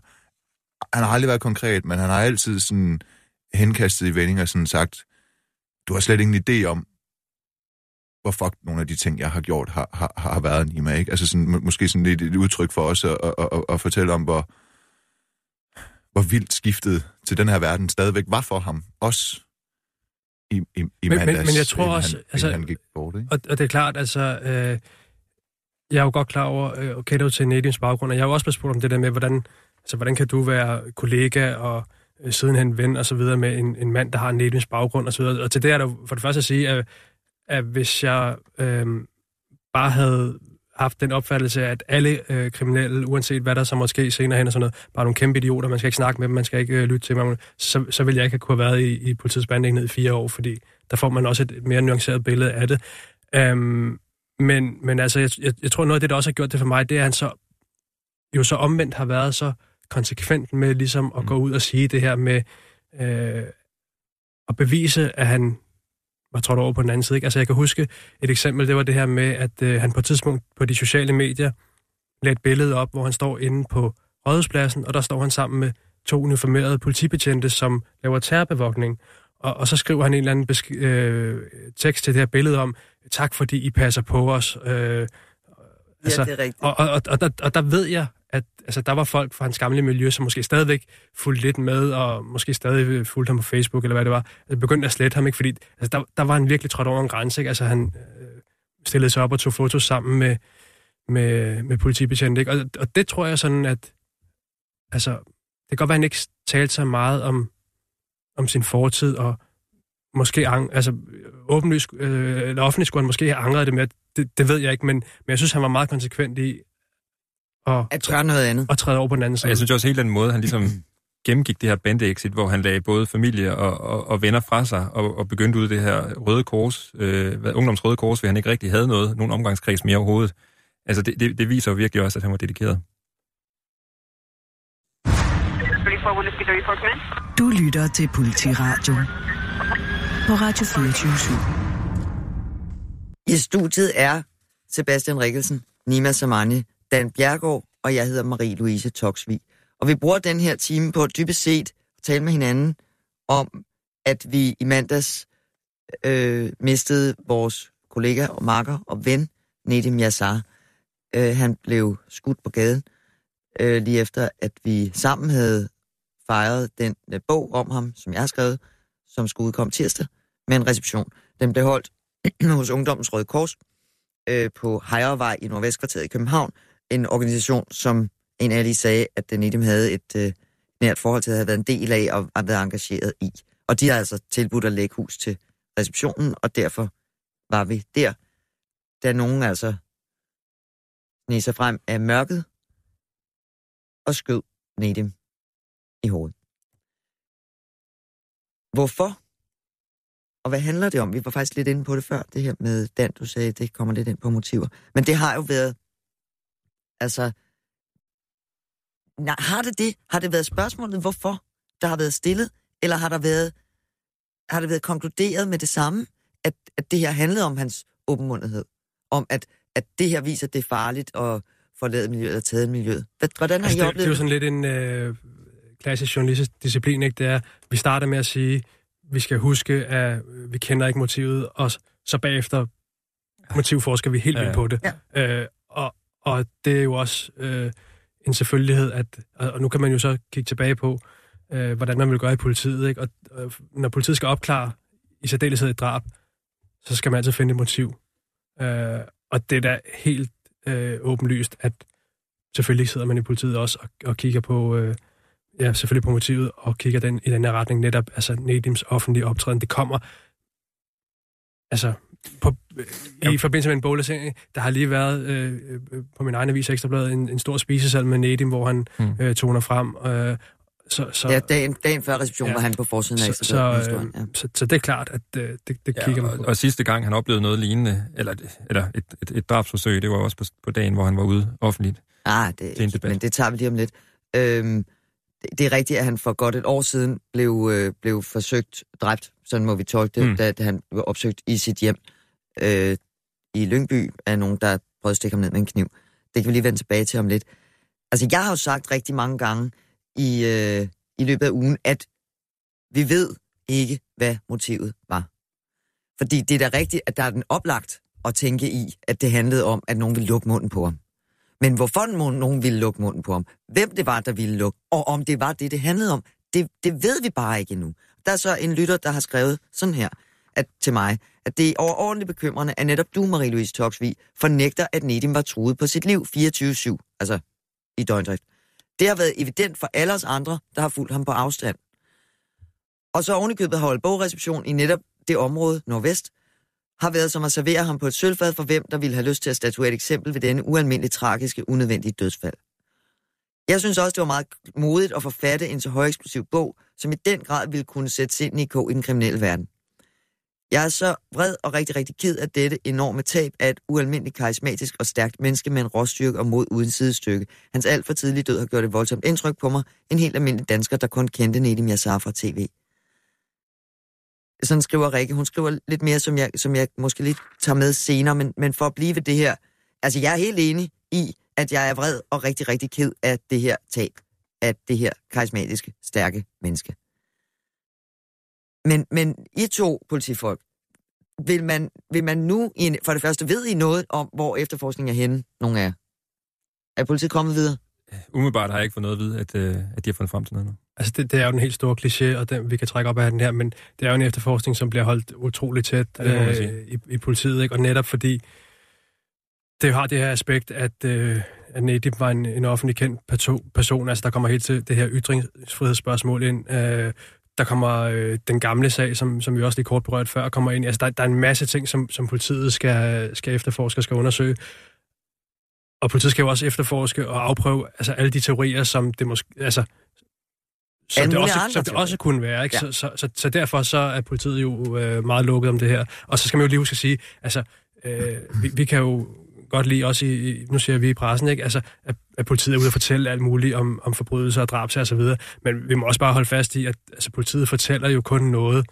han har aldrig været konkret, men han har altid sådan henkastet i vendinger sådan sagt, du har slet ingen idé om, hvor fuck nogle af de ting, jeg har gjort, har, har, har været Nima, ikke? Altså sådan, må, måske sådan lidt et udtryk for os at, at, at, at fortælle om, hvor, hvor vildt skiftet til den her verden stadigvæk var for ham. Også i, i, i Men- men- men jeg tror også, han, altså- han gik bort, ikke? Og, og det er klart, altså... Øh, jeg er jo godt klar over, øh, og kender jo til Nadims baggrund, og jeg har jo også blevet spurgt om det der med, hvordan, altså, hvordan kan du være kollega og øh, sidenhen ven og så videre med en, en mand, der har Nadims baggrund og så videre. Og til det er der for det første at sige, at, at hvis jeg øh, bare havde haft den opfattelse, at alle øh, kriminelle, uanset hvad der så måske senere hen og sådan noget, bare nogle kæmpe idioter, man skal ikke snakke med dem, man skal ikke øh, lytte til dem, så, så ville jeg ikke have kunne have været i, i politiets bandeenhed i fire år, fordi der får man også et mere nuanceret billede af det. Øhm, men, men altså, jeg, jeg, jeg tror, noget af det, der også har gjort det for mig, det er, at han så jo så omvendt har været så konsekvent med ligesom at gå ud og sige det her med øh, at bevise, at han var trådt over på den anden side. Ikke? Altså, jeg kan huske et eksempel, det var det her med, at øh, han på et tidspunkt på de sociale medier lagde et billede op, hvor han står inde på Rådhuspladsen, og der står han sammen med to uniformerede politibetjente, som laver terrorbevogtning. Og, og så skriver han en eller anden besk- øh, tekst til det her billede om, tak fordi I passer på os. Øh, Ja, det er rigtigt. og, og, og, og, der, og der ved jeg, at altså, der var folk fra hans gamle miljø, som måske stadigvæk fulgte lidt med, og måske stadig fulgte ham på Facebook, eller hvad det var. Altså, begyndte at slette ham, ikke? Fordi altså, der, der var han virkelig trådt over en grænse, ikke? Altså, han øh, stillede sig op og tog fotos sammen med, med, med politibetjente, ikke? Og, og det tror jeg sådan, at altså, det kan godt være, at han ikke talte så meget om, om sin fortid, og måske ang, altså, åbenlyst, øh, eller offentligt skulle han måske have angret det med, det, det ved jeg ikke, men, men jeg synes, han var meget konsekvent i at, At gøre noget andet. at træde over på den anden Og side. jeg synes også helt den måde, han ligesom (clears throat) gennemgik det her bande-exit, hvor han lagde både familie og, og, og venner fra sig, og, og begyndte ud det her røde kors, øh, ungdoms røde kors, hvor han ikke rigtig havde noget, nogen omgangskreds mere overhovedet. Altså, det, det, det viser jo virkelig også, at han var dedikeret. Du lytter til Politiradio på Radio 24 I studiet er Sebastian Rikkelsen, Nima Samani, Dan Bjergård, og jeg hedder Marie-Louise Toksvig. Og vi bruger den her time på dybest set at tale med hinanden om, at vi i mandags øh, mistede vores kollega og makker og ven, Nedim Yassar. Øh, han blev skudt på gaden, øh, lige efter at vi sammen havde fejret den øh, bog om ham, som jeg har skrevet, som skulle udkomme tirsdag, med en reception. Den blev holdt (clears throat) hos Ungdommens Røde Kors øh, på Hejrevej i Nordvestkvarteret i København. En organisation, som en af de sagde, at Nedim havde et øh, nært forhold til, at have været en del af og har været engageret i. Og de har altså tilbudt at lægge hus til receptionen, og derfor var vi der, da nogen altså næser frem af mørket og skød Nedim i hovedet. Hvorfor? Og hvad handler det om? Vi var faktisk lidt inde på det før, det her med Dan, du sagde, det kommer lidt ind på motiver. Men det har jo været, altså, nej, har det det? Har det været spørgsmålet, hvorfor der har været stillet? Eller har der været, har det været konkluderet med det samme, at, at det her handlede om hans åbenmundethed? Om at, at det her viser, at det er farligt at forlade miljøet og tage miljøet. Hvad- Hvordan har Altså, I det, det er oplevet jo sådan lidt en øh, klassisk journalistisk disciplin, ikke? Det er, vi starter med at sige, vi skal huske, at vi kender ikke motivet, og så bagefter motivforsker vi helt Ja, vildt ja. på det. Øh, og, og det er jo også øh, en selvfølgelighed, at, og og nu kan man jo så kigge tilbage på, øh, hvordan man vil gøre i politiet, ikke? Og øh, når politiet skal opklare i særdeleshed et drab, så skal man altid finde et motiv. Øh, og det er da helt øh, åbenlyst, at selvfølgelig sidder man i politiet også og, og kigger på, øh, ja, selvfølgelig på motivet og kigger den, i den her retning netop, altså Nedims offentlige optræden, det kommer, altså, på, i forbindelse med en boglæsning, der har lige været øh, øh, på min egen avis Ekstrabladet en, en stor spisesal med Nedim, hvor han Mm. øh, toner frem. Øh, så, så, Ja, dagen, dagen før receptionen Ja. var han på forsiden af så, så, øh, ja. så, så det er klart, at øh, det, det Ja, kigger man og, på. og sidste gang, han oplevede noget lignende, eller, eller et, et, et drabsforsøg, det var også på, på dagen, hvor han var ude offentligt. Ah, til en det, debat. men det tager vi lige om lidt. Øhm, det, er rigtigt, at han for godt et år siden blev, øh, blev forsøgt dræbt, sådan må vi tolke det, Mm. da, han var opsøgt i sit hjem øh, i Lyngby af nogen, der prøvede at stikke ham ned med en kniv. Det kan vi lige vende tilbage til om lidt. Altså, jeg har jo sagt rigtig mange gange i, øh, i løbet af ugen, at vi ved ikke, hvad motivet var. Fordi det er da rigtigt, at der er den oplagt at tænke i, at det handlede om, at nogen ville lukke munden på ham. Men hvorfor nogen ville lukke munden på ham, hvem det var, der ville lukke, og om det var det, det handlede om, det, det ved vi bare ikke endnu. Der er så en lytter, der har skrevet sådan her at, til mig, at det er overordentligt bekymrende, at netop du, Marie-Louise Toksvig, fornægter, at Nedim var truet på sit liv 24-7, altså i døgndrift. Det har været evident for alle os andre, der har fulgt ham på afstand. Og så ovenikøbet har holdt bogreception i netop det område, nordvest, har været som at servere ham på et sølvfad for hvem, der ville have lyst til at statuere et eksempel ved denne ualmindeligt tragiske, unødvendige dødsfald. Jeg synes også, det var meget modigt at forfatte en så højeksplosiv bog, som i den grad ville kunne sætte sind i kog i den kriminelle verden. Jeg er så vred og rigtig, rigtig ked af dette enorme tab af et ualmindeligt karismatisk og stærkt menneske med en råstyrke og mod uden sidestykke. Hans alt for tidlige død har gjort et voldsomt indtryk på mig. En helt almindelig dansker, der kun kendte Nedim Yassar fra tv. Sådan skriver Rikke. Hun skriver lidt mere, som jeg, som jeg måske lidt tager med senere, men, men for at blive ved det her. Altså, jeg er helt enig i, at jeg er vred og rigtig, rigtig ked af det her tab af det her karismatiske, stærke menneske. Men, men I to politifolk, vil man, vil man nu, for det første, ved I noget om, hvor efterforskningen er henne, nogle af jer? Er politiet kommet videre? Umiddelbart har jeg ikke fået noget at vide, at, øh, at de har fundet frem til noget nu. Altså, det, det er jo den helt store kliché, og den, vi kan trække op af den her, men det er jo en efterforskning, som bliver holdt utroligt tæt Ja, øh, i, i politiet, ikke? og netop fordi det har det her aspekt, at, øh, at Nedim var en, en offentlig kendt perso- person, altså der kommer helt til det her ytringsfrihedsspørgsmål ind, øh, der kommer øh, den gamle sag, som, som vi også lige kort berørt før, kommer ind. Altså, der, der er en masse ting, som, som politiet skal, skal efterforske og skal undersøge. Og politiet skal jo også efterforske og afprøve altså, alle de teorier, som det måske... Altså, Alle det, også, som det også kunne være. Ikke? Ja. Så, så, så, så derfor så er politiet jo øh, meget lukket om det her. Og så skal man jo lige huske at sige, altså, øh, vi, vi kan jo godt lide også i, nu siger vi i pressen, ikke? Altså, at, at politiet er ude og fortælle alt muligt om, om forbrydelser og drabsager osv., men vi må også bare holde fast i, at altså, politiet fortæller jo kun noget,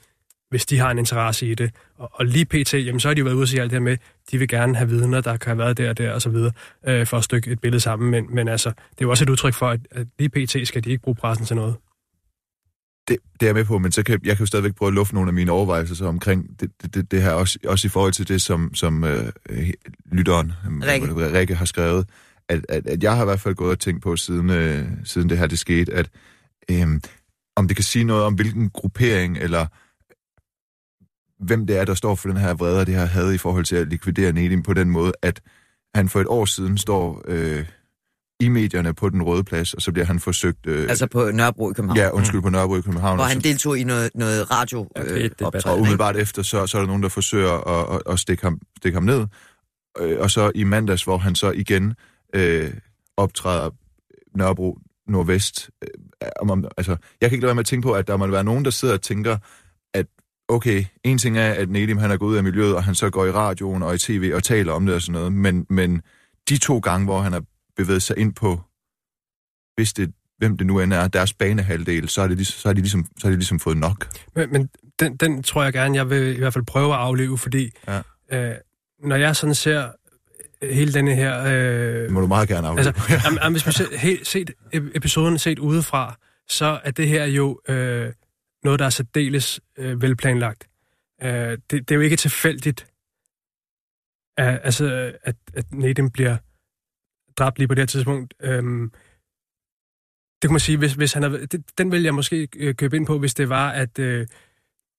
hvis de har en interesse i det. Og, og lige pt, jamen, så har de jo været ude og sige alt det her med, de vil gerne have vidner, der kan have været der og der og så videre, øh, for at stykke et billede sammen. Men, men altså, det er jo også et udtryk for, at, at lige pt skal de ikke bruge pressen til noget. Det, det er jeg med på, men så kan, jeg kan jo stadigvæk prøve at lufte nogle af mine overvejelser så omkring det, det, det, det her, også, også i forhold til det, som, som øh, lytteren, Rikke. øh, Rikke har skrevet, at, at, at jeg har i hvert fald gået og tænkt på, siden, øh, siden det her det skete, at øh, om det kan sige noget om, hvilken gruppering, eller hvem det er, der står for den her vrede og det her had i forhold til at likvidere Nedim på den måde, at han for et år siden står øh, i medierne på den røde plads, og så bliver han forsøgt... Øh, Altså på Nørrebro i København. Ja, undskyld, på Nørrebro i København. Hvor og han deltog i noget, noget radio øh, P1-debat. optræden, og umiddelbart efter, så, så er der nogen, der forsøger at, at, at stikke, ham, stikke ham ned. Øh, og så i mandags, hvor han så igen øh, optræder Nørrebro Nordvest. Øh, om, om, altså, jeg kan ikke lade være med at tænke på, at der må være nogen, der sidder og tænker, at okay, en ting er, at Nedim han er gået ud af miljøet, og han så går i radioen og i tv og taler om det og sådan noget, men, men de to gange, hvor han har bevæget sig ind på, hvis det, hvem det nu end er, deres banehalvdel, så er, det, lig- så er, de, ligesom, så er de ligesom fået nok. Men, men den, den tror jeg gerne, jeg vil i hvert fald prøve at afleve, fordi Ja. øh, når jeg sådan ser hele denne her... Øh, Det må du meget gerne afleve. Altså, (laughs) jamen, jamen, hvis man ser, helt, set ep- episoden set udefra, så er det her jo øh, noget, der er særdeles øh, velplanlagt. Øh, det, det er jo ikke tilfældigt, at, altså, at, at Nedim bliver dræbt lige på det her tidspunkt. Øhm, det kunne man sige, hvis, hvis han havde, det, den ville jeg måske øh, købe ind på, hvis det var, at, øh,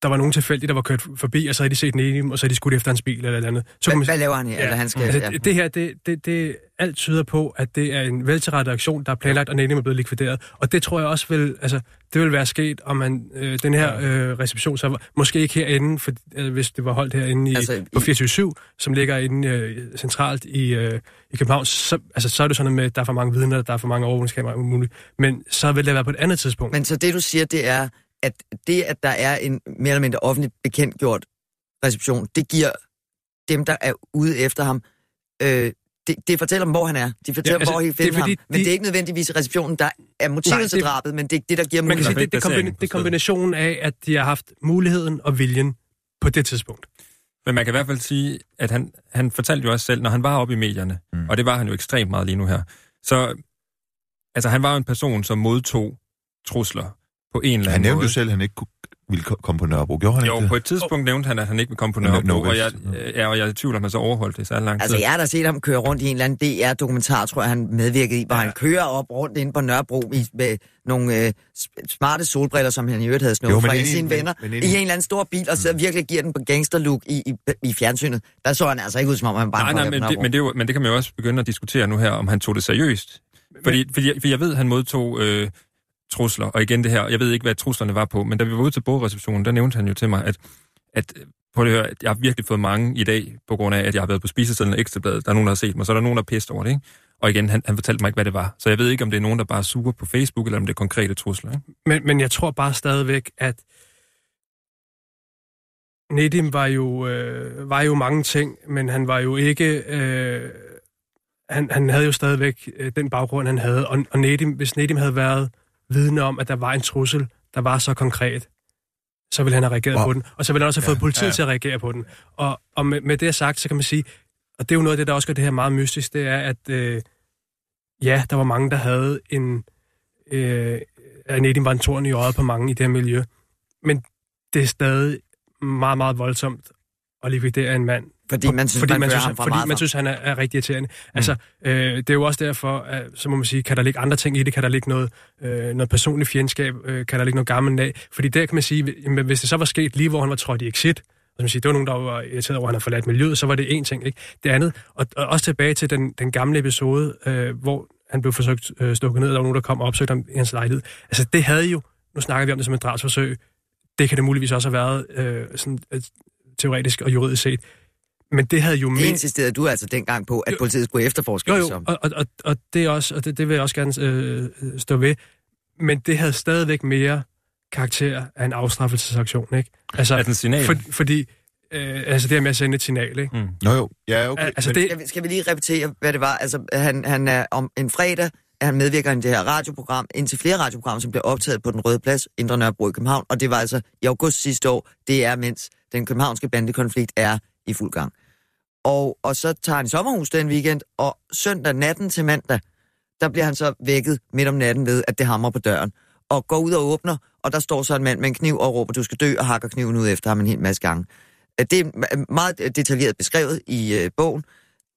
der var nogen tilfældige, der var kørt forbi, og så havde de set Nedim, og så havde de skudt efter hans bil eller et andet. Så Hvad, kunne man- hvad laver han? Ja, Eller han skal, Altså, ja. det, her, det, det, det, alt tyder på, at det er en veltilrettet aktion, der er planlagt, og Nedim er blevet likvideret. Og det tror jeg også vil, altså, det vil være sket, om man, øh, den her øh, reception, så var, måske ikke herinde, for, øh, hvis det var holdt herinde i, Altså, på 24 som ligger inde øh, centralt i, øh, i København, så, altså, så er det sådan noget med, at der er for mange vidner, der er for mange overvågningskameraer muligt. Men så vil det være på et andet tidspunkt. Men så det, du siger, det er, at det, at der er en mere eller mindre offentligt bekendtgjort reception, det giver dem, der er ude efter ham, øh, det, det fortæller dem, hvor han er. De fortæller Ja, altså, hvor er finder ham. Men de- det er ikke nødvendigvis receptionen, der er motivet Nej, til det- drabet, men det er det, der giver Man kan sige, det, det, er kombina- det er kombinationen af, at de har haft muligheden og viljen på det tidspunkt. Men man kan i hvert fald sige, at han, han fortalte jo også selv, når han var oppe i medierne, mm. og det var han jo ekstremt meget lige nu her, så altså han var jo en person, som modtog trusler på en eller Han anden nævnte måde. jo selv, at han ikke kunne, ville ko- komme på Nørrebro. Gjorde han Jo, ikke det? på et tidspunkt nævnte han, at han ikke ville komme på Nørrebro, og jeg, øh, ja, og jeg er i tvivl om, han så overholdt det så lang tid. Altså, jeg har da set ham køre rundt i en eller anden DR-dokumentar, tror jeg, han medvirkede i, hvor ja. han kører op rundt inde på Nørrebro i, med nogle øh, smarte solbriller, som han i øvrigt havde snået men fra i- sine men- venner, men i inde i- en eller anden stor bil, og så virkelig giver den på gangsterlook i, i, i fjernsynet. Der så han altså ikke ud, som om han bare Nej, nej, men det, men, det jo, men det kan man jo også begynde at diskutere nu her, om han tog det seriøst. Fordi, fordi, fordi jeg ved, at han modtog øh, trusler, og igen det her, jeg ved ikke, hvad truslerne var på, men da vi var ude til bogreceptionen, der nævnte han jo til mig, at, at prøv det at høre, at jeg har virkelig fået mange i dag, på grund af, at jeg har været på spisesedlen og Ekstrabladet. Der er nogen, der har set mig, så er der nogen, der er pissed over det, ikke? Og igen, han, han fortalte mig ikke, hvad det var. Så jeg ved ikke, om det er nogen, der bare suger på Facebook, eller om det er konkrete trusler, ikke? Men, men jeg tror bare stadigvæk, at Nedim var jo, øh, var jo mange ting, men han var jo ikke... Øh, han, han havde jo stadigvæk øh, den baggrund, han havde. Og, og Nedim, hvis Nedim havde været vidne om, at der var en trussel, der var så konkret, så ville han have reageret Wow. på den. Og så ville han også have fået Ja, politiet ja. til at reagere på den. Og, og med, med det sagt, så kan man sige, og det er jo noget af det, der også gør det her meget mystisk, det er, at øh, ja, der var mange, der havde en... Øh, Nedim var en torn i øjet på mange i det her miljø. Men det er stadig meget, meget voldsomt at likvidere en mand. Fordi man synes, fordi man, man, synes, ham for fordi meget man synes, han er, er rigtig irriterende. Mm. Altså, øh, det er jo også derfor, at, så må man sige, kan der ligge andre ting i det? Kan der ligge noget, øh, noget personligt fjendskab? Øh, kan der ligge noget gammelt af? Fordi der kan man sige, hvis det så var sket lige, hvor han var trådt i exit, og man sige, det var nogen, der var irriteret over, at han havde forladt miljøet, så var det en ting. Ikke? Det andet, og, og også tilbage til den, den gamle episode, øh, hvor han blev forsøgt øh, stukket ned, og der var nogen, der kom og opsøgte ham i hans lejlighed. Altså, det havde jo, nu snakker vi om det som et drabsforsøg, det kan det muligvis også have været øh, sådan, øh, teoretisk og juridisk set. Men det havde jo Det mere... insisterede du altså dengang på, at politiet skulle efterforske Jo, jo, som. og, og, og, og det, er også, og det, det vil jeg også gerne øh, stå ved. Men det havde stadigvæk mere karakter af en afstraffelsesaktion, ikke? Altså, Er den signal? for, fordi, øh, altså det her med at sende et signal, ikke? Mm. Nå jo, ja, okay. Altså, det, Skal vi, skal vi lige repetere, hvad det var? Altså, han, han er om en fredag, er han medvirker i det her radioprogram, indtil flere radioprogrammer, som bliver optaget på Den Røde Plads, Indre Nørrebro i København, og det var altså i august sidste år, det er mens den københavnske bandekonflikt er i fuld gang. Og, og så tager han i sommerhus den weekend, og søndag natten til mandag, der bliver han så vækket midt om natten ved, at det hamrer på døren, og går ud og åbner, og der står så en mand med en kniv og råber, du skal dø, og hakker kniven ud efter ham en hel masse gange. Øh, det er meget øh, detaljeret beskrevet i øh, bogen,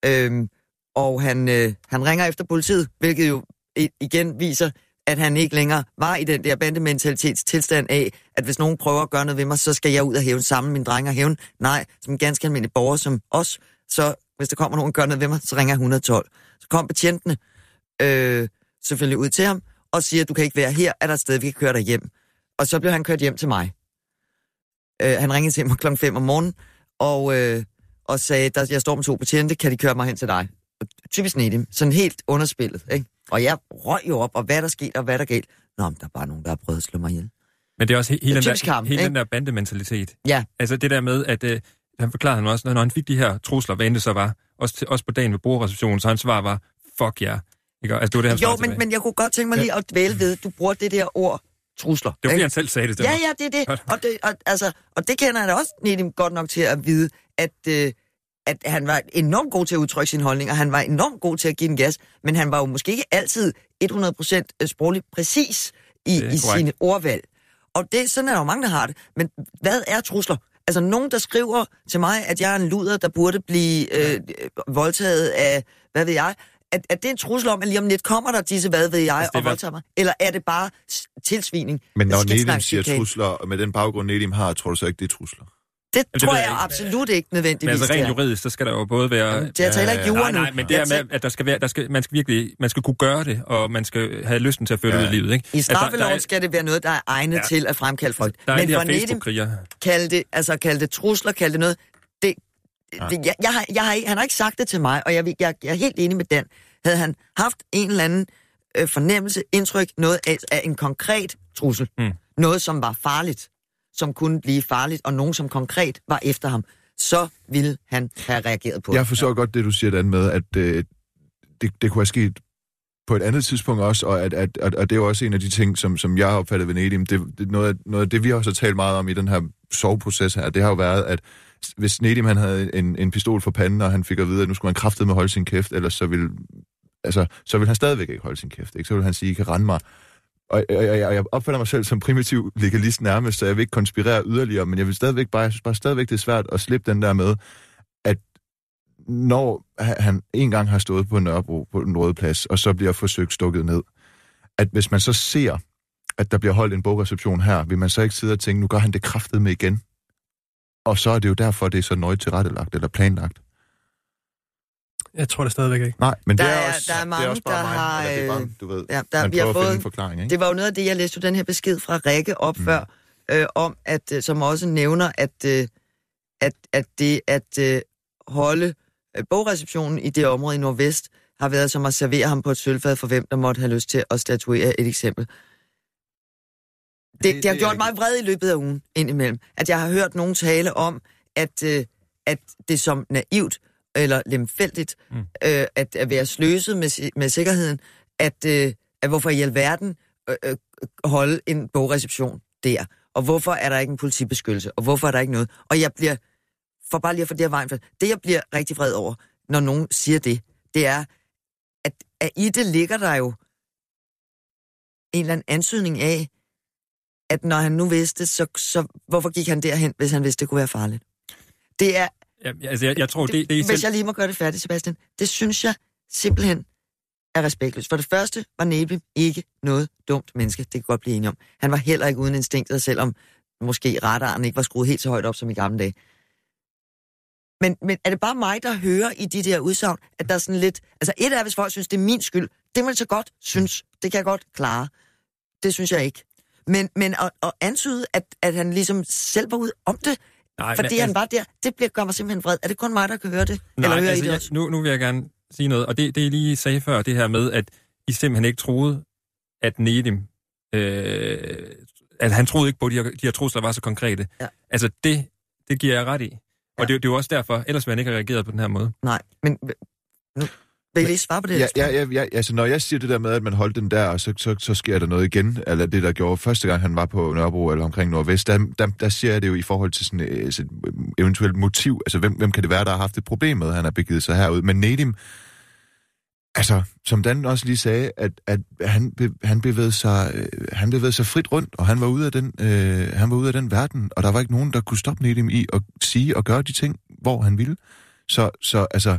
øhm, og han, øh, han ringer efter politiet, hvilket jo igen viser, at han ikke længere var i den der bandementalitets tilstand af, at hvis nogen prøver at gøre noget ved mig, så skal jeg ud og hævne sammen min dreng og hævne. Nej, som en ganske almindelig borger som os, så hvis der kommer nogen og gør noget ved mig, så ringer jeg 112. Så kom betjentene øh, selvfølgelig ud til ham og siger, du kan ikke være her, er der et sted, vi kan køre dig hjem. Og så blev han kørt hjem til mig. Øh, han ringede til mig klokken 5 om morgenen, og, øh, og sagde, der, jeg står med to betjente, kan de køre mig hen til dig? Og typisk Nedim, sådan helt underspillet, ikke? Og jeg røg jo op, og hvad der skete, og hvad der galt. Nå, men der er bare nogen, der har prøvet at slå mig ihjel. Men det er også he- hele, den der, hele ikke? den der bandementalitet. Ja. Altså det der med, at øh, han forklarede han også, når han fik de her trusler, hvad end det så var, også, til, også på dagen ved brugerreceptionen, så hans svar var, fuck ja. Yeah. Ikke? Altså det var det, han Jo, men, tilbage. men jeg kunne godt tænke mig lige at dvæle ved, du bruger det der ord, trusler. Det var fordi, han selv sagde det Ja, ja, det er det. Og det, og, altså, og det kender jeg da også Nedim godt nok til at vide, at, øh, at han var enormt god til at udtrykke sin holdning, og han var enormt god til at give den gas, men han var jo måske ikke altid 100% sprogligt præcis i, er i sine ordvalg. Og det, sådan er der jo mange, der har det. Men hvad er trusler? Altså nogen, der skriver til mig, at jeg er en luder, der burde blive øh, voldtaget af, hvad ved jeg, er, er det en trussel om, at lige om lidt kommer der disse, hvad ved jeg, Altså, og voldtager mig? Eller er det bare tilsvining? Men når ikke Nedim siger trusler, og med den baggrund Nedim har, tror du så ikke, det er trusler? Det det tror ved jeg, jeg absolut ikke Men nødvendigvis. altså det rent juridisk, så skal der jo både være... Jamen, det er altså ikke jura Nej, nej, men det Jeg er med, at der skal være, der skal, man skal virkelig, man skal kunne gøre det, og man skal have lysten til at føre det Ja. ud i livet, ikke? I Altså, straffeloven er- skal det være noget, der er egnet Ja. til at fremkalde frygt. Der er Men for Facebook-krigere. kalde det, altså kalde det trusler, kalde det noget, det, det, jeg, jeg har, jeg har, han har ikke sagt det til mig, og jeg, jeg, jeg er helt enig med Dan. Havde han haft en eller anden øh, fornemmelse, indtryk, noget af, af en konkret trussel, Mm. noget som var farligt, som kunne blive farligt, og nogen som konkret var efter ham, så ville han have reageret på Jeg forstår forstår godt det, du siger, Dan, med, at øh, det, det kunne have sket på et andet tidspunkt også, og, at, at, at, og det er jo også en af de ting, som, som jeg har opfattet ved Nedim. Det, det, noget, af- noget af det, vi også har talt meget om i den her soveproces her, det har jo været, at hvis Nedim han havde en, en pistol for panden, og han fik at vide, at nu skulle man kraftet med holde sin kæft, ellers så ville, altså, så ville han stadigvæk ikke holde sin kæft. Ikke? Så ville han sige, I kan rende mig. Og, og, og, og jeg opfatter mig selv som primitiv legalist nærmest, så jeg vil ikke konspirere yderligere, men jeg vil stadigvæk bare, jeg synes bare stadigvæk, det er svært at slippe den der med, at når han en gang har stået på Nørrebro på den røde plads, og så bliver forsøgt stukket ned, at hvis man så ser, at der bliver holdt en bogreception her, vil man så ikke sidde og tænke, nu gør han det kraftet med igen. Og så er det jo derfor, det er så nøje tilrettelagt eller planlagt. Jeg tror det stadigvæk ikke. Nej, men Der det er, er- også, der er det er mange, også bare der mig. har, Eller det er bare, øh, du ved, Ja, der, man vi har prøver at finde fået, en forklaring, ikke? Det var jo noget af det, jeg læste jo den her besked fra Rikke op Mm. før, øh, om at, øh, som også nævner, at, øh, at, at det at øh, holde bogreceptionen i det område i Nordvest, har været som at servere ham på et sølvfad for hvem, der måtte have lyst til at statuere et eksempel. Det, det, det har gjort mig vred i løbet af ugen indimellem, at jeg har hørt nogen tale om, at, øh, at det som naivt eller lemfældigt, Mm. øh, at, at være sløset med, med sikkerheden, at, øh, at hvorfor i alverden øh, øh, holde en bogreception der, og hvorfor er der ikke en politibeskyttelse, og hvorfor er der ikke noget. Og jeg bliver, for bare lige at få det her vejen, for det jeg bliver rigtig vred over, når nogen siger det, det er, at, at i det ligger der jo en eller anden ansøgning af, at når han nu vidste, så, så hvorfor gik han derhen, hvis han vidste, det kunne være farligt? Det er, Ja, altså, jeg, jeg tror, det, det er i hvis selv... jeg lige må gøre det færdigt, Sebastian, det synes jeg simpelthen er respektløst. For det første var Nebi ikke noget dumt menneske, det kan godt blive enige om. Han var heller ikke uden instinktet, selvom måske radaren ikke var skruet helt så højt op som i gamle dage. Men, men er det bare mig, der hører i de der udsagn, at der er sådan lidt... Altså et er, hvis folk synes, det er min skyld. Det må så godt synes. Det kan jeg godt klare. Det synes jeg ikke. Men, men at, at antyde, at, at han ligesom selv var ude om det, Nej, fordi men, han var der, det bliver, gør mig simpelthen vred. Er det kun mig, der kan høre det? Nej, Eller hører altså, I det jeg, også? nu, nu vil jeg gerne sige noget, og det, det er lige sagde før, det her med, at I simpelthen ikke troede, at Nedim, øh, at han troede ikke på, at de her, de her trusler var så konkrete. Ja. Altså, det, det giver jeg ret i. Og Ja. det, det er jo også derfor, ellers ville han ikke have reageret på den her måde. Nej, men nu vil I lige svare på det? Ja, ja, ja, ja, altså når jeg siger det der med, at man holdt den der, og så, så, så sker der noget igen, eller det der gjorde første gang, han var på Nørrebro eller omkring Nordvest, der, der, der siger jeg det jo i forhold til sådan et sådan eventuelt motiv, altså hvem, hvem kan det være, der har haft et problem med, at han har begivet sig herud. Men Nedim, altså som Dan også lige sagde, at, at han, be, han, bevægede sig, øh, han bevægede sig frit rundt, og han var, ude af den, øh, han var ude af den verden, og der var ikke nogen, der kunne stoppe Nedim i at sige og gøre de ting, hvor han ville. Så, så altså,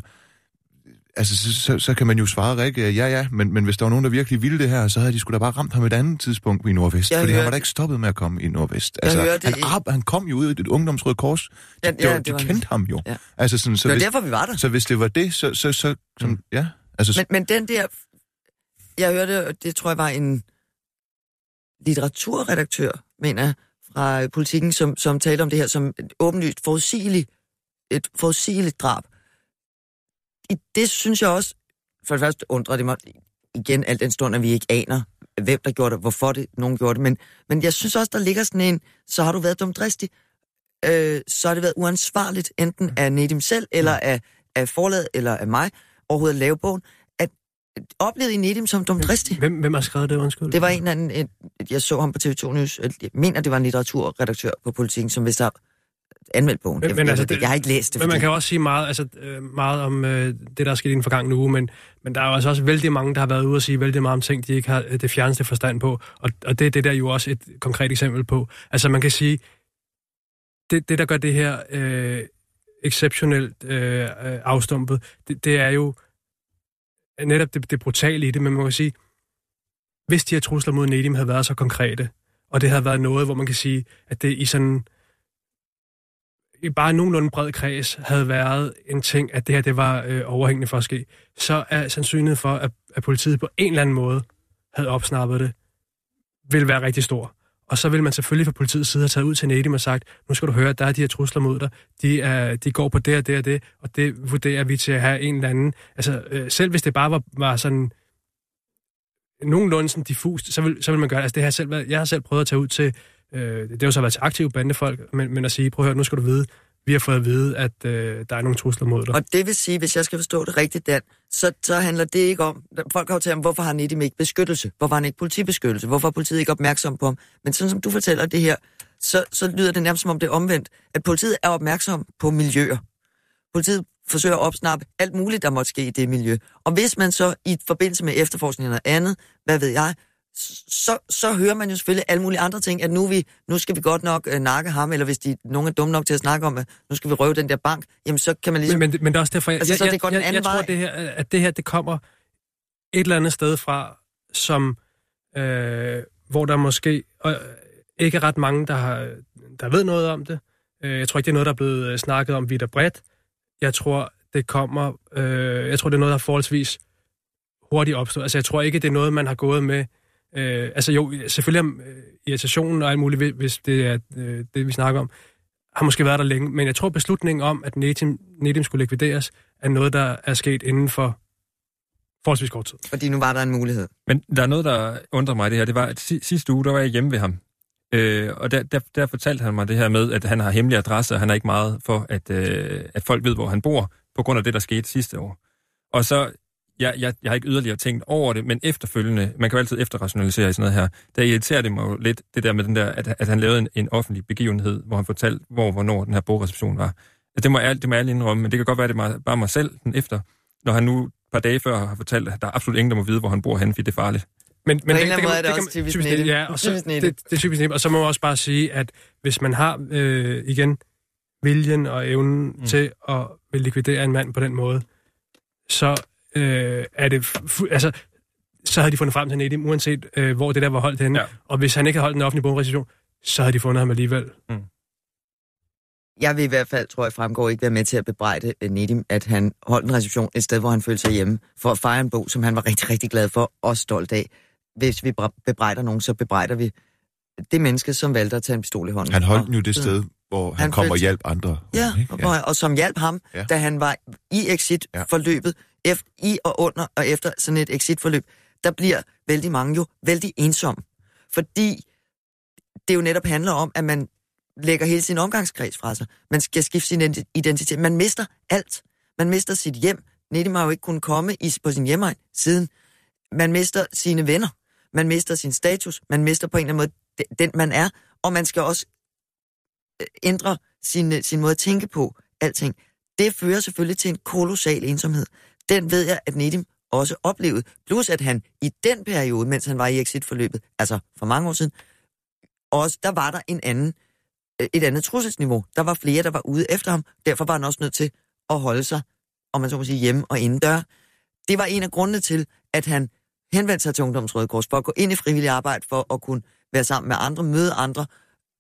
altså, så, så, så kan man jo svare Rikke, ja ja, men, men hvis der var nogen, der virkelig ville det her, så havde de skulle da bare ramt ham et andet tidspunkt i Nordvest, Jeg fordi han hørte- var da ikke stoppet med at komme i Nordvest. Altså, han, arbe, han kom jo ud i et ungdomsrød kors. De, Ja, det de var- kendte ham jo. Ja. Altså sådan, så, det var hvis, derfor, vi var der. så hvis det var det, så, så, så som, Mm. ja, altså, Men, men den der, jeg hørte, det tror jeg var en litteraturredaktør, mener jeg, fra politikken, som, som talte om det her som åbenlyst forudsigeligt, et forudsigeligt drab. I det synes jeg også, for det første undrer det mig igen alt den stund, at vi ikke aner, hvem der gjorde det, hvorfor det, nogen gjorde det, men, men jeg synes også, der ligger sådan en, så har du været dumdristig, øh, så har det været uansvarligt, enten af Nedim selv, eller af, af forlaget, eller af mig, overhovedet at lave bogen, at oplevede I Nedim som dumdristig? Hvem, hvem har skrevet det, undskyld? Det var en anden, et, jeg så ham på TV2 News, jeg mener, det var en litteraturredaktør på politikken, som vist har anmeldt bogen. Men- jeg, men altså, det, jeg har ikke læst det. Men man kan også sige meget, altså, øh, meget om øh, det, der er sket i den forgangne uge, men, men der er jo altså også vældig mange, der har været ude og sige vældig meget om ting, de ikke har øh, det fjerneste forstand på, og, og det, det er der jo også et konkret eksempel på. Altså man kan sige, det, det der gør det her øh, exceptionelt øh, afstumpet, det, det er jo netop det, det brutale i det, men man kan sige, hvis de her trusler mod Nedim havde været så konkrete, og det havde været noget, hvor man kan sige, at det i sådan i bare nogenlunde bred kreds havde været en ting, at det her det var øh, overhængende for at ske, så er sandsynligheden for, at, at politiet på en eller anden måde havde opsnappet det, vil være rigtig stor. Og så vil man selvfølgelig fra politiets side have taget ud til Nedim og sagt, nu skal du høre, at der er de her trusler mod dig. De, er, de går på det og det og det, og det vurderer vi til at have en eller anden... Altså, øh, selv hvis det bare var, var sådan nogenlunde sådan diffust, så vil, så vil man gøre det. Altså, det har jeg, selv, jeg har selv prøvet at tage ud til... Øh, det har jo så været til aktive bandefolk, men, men at sige, prøv at høre, nu skal du vide, vi har fået at vide, at øh, der er nogle trusler mod dig. Og det vil sige, hvis jeg skal forstå det rigtigt, Dan, så, så handler det ikke om... Folk har jo talt om, hvorfor har Nedim ikke beskyttelse? Hvorfor har han ikke politibeskyttelse? Hvorfor er politiet ikke opmærksom på ham? Men sådan som du fortæller det her, så, så lyder det nærmest som om det er omvendt. At politiet er opmærksom på miljøer. Politiet forsøger at opsnappe alt muligt, der måtte ske i det miljø. Og hvis man så i forbindelse med efterforskningen eller andet, hvad ved jeg, så, så hører man jo selvfølgelig alle mulige andre ting, at nu, vi, nu skal vi godt nok øh, nakke ham, eller hvis de, nogen er dumme nok til at snakke om, at nu skal vi røve den der bank, jamen så kan man ligesom... Men, men, men det er også derfor, jeg, altså, jeg, så jeg, det går den jeg, anden jeg tror, vej. det her, at det her det kommer et eller andet sted fra, som øh, hvor der måske øh, ikke er ret mange, der, har, der ved noget om det. Øh, jeg tror ikke, det er noget, der er blevet øh, snakket om vidt og bredt. Jeg tror, det kommer... Øh, jeg tror, det er noget, der er forholdsvis hurtigt opstået. Altså, jeg tror ikke, det er noget, man har gået med... Øh, altså jo, selvfølgelig om øh, irritationen og alt muligt, hvis- det er øh, det, vi snakker om, har måske været der længe. Men jeg tror, beslutningen om, at Nedim, Nedim skulle likvideres, er noget, der er sket inden for forholdsvis kort tid. Fordi nu var der en mulighed. Men der er noget, der undrer mig det her. Det var, at si- sidste uge, der var jeg hjemme ved ham. Øh, og der, der, der fortalte han mig det her med, at han har hemmelig adresse, og han er ikke meget for, at, øh, at folk ved, hvor han bor, på grund af det, der skete sidste år. Og så, jeg, jeg, jeg har ikke yderligere tænkt over det, men efterfølgende, man kan jo altid efterrationalisere i sådan noget her, der irriterer det mig jo lidt, det der med den der, at, at han lavede en, en offentlig begivenhed, hvor han fortalte, hvor hvornår den her bogreception var. Det må jeg, det må jeg indrømme, men det kan godt være, det er bare mig selv den efter, når han nu et par dage før har fortalt, at der er absolut ingen, der må vide, hvor han bor henne, fordi det er farligt. Men, men en eller anden kan er det også typisk typisk. Ja, og så, Typisk det, det er typisk Nedim. Og så må man også bare sige, at hvis man har, øh, igen, viljen og evnen mm. til at vil likvidere en mand på den måde, så øh, er det... Fu- altså, så havde de fundet frem til Nedim, uanset øh, hvor det der var holdt henne. Ja. Og hvis han ikke havde holdt en offentlig bogreception, så havde de fundet ham alligevel. Jeg vil i hvert fald, tror jeg, fremgår ikke være med til at bebrejde øh, Nedim, at han holdt en reception et sted, hvor han følte sig hjemme, for at fejre en bog, som han var rigtig, rigtig glad for og stolt af. Hvis vi bebrejder nogen, så bebrejder vi det menneske, som valgte at tage en pistol i hånden. Han holdt Og- den jo det sted, hvor han, Han kom og følte- hjalp andre. Ja, ikke? og, og som hjalp ham, Ja. ja. da han var i exit-forløbet, efter, i og under og efter sådan et exit-forløb, der bliver vældig mange jo vældig ensom. Fordi det jo netop handler om, at man lægger hele sin omgangskreds fra sig. Man skal skifte sin identitet. Man mister alt. Man mister sit hjem. Nedim har jo ikke kunnet komme i, på sin hjemmeegn siden. Man mister sine venner. Man mister sin status. Man mister på en eller anden måde den, man er. Og man skal også øh, ændre sin, øh, sin måde at tænke på alting. Det fører selvfølgelig til en kolossal ensomhed. Den ved jeg, at Nedim også oplevede. Plus at han i den periode, mens han var i exit-forløbet, altså for mange år siden, også der var der en anden, øh, et andet trusselsniveau. Der var flere, der var ude efter ham. Derfor var han også nødt til at holde sig, om man så må sige, hjemme og indendør. Det var en af grundene til, at han henvendte sig til Ungdoms Røde Kors for at gå ind i frivillig arbejde, for at kunne være sammen med andre, møde andre,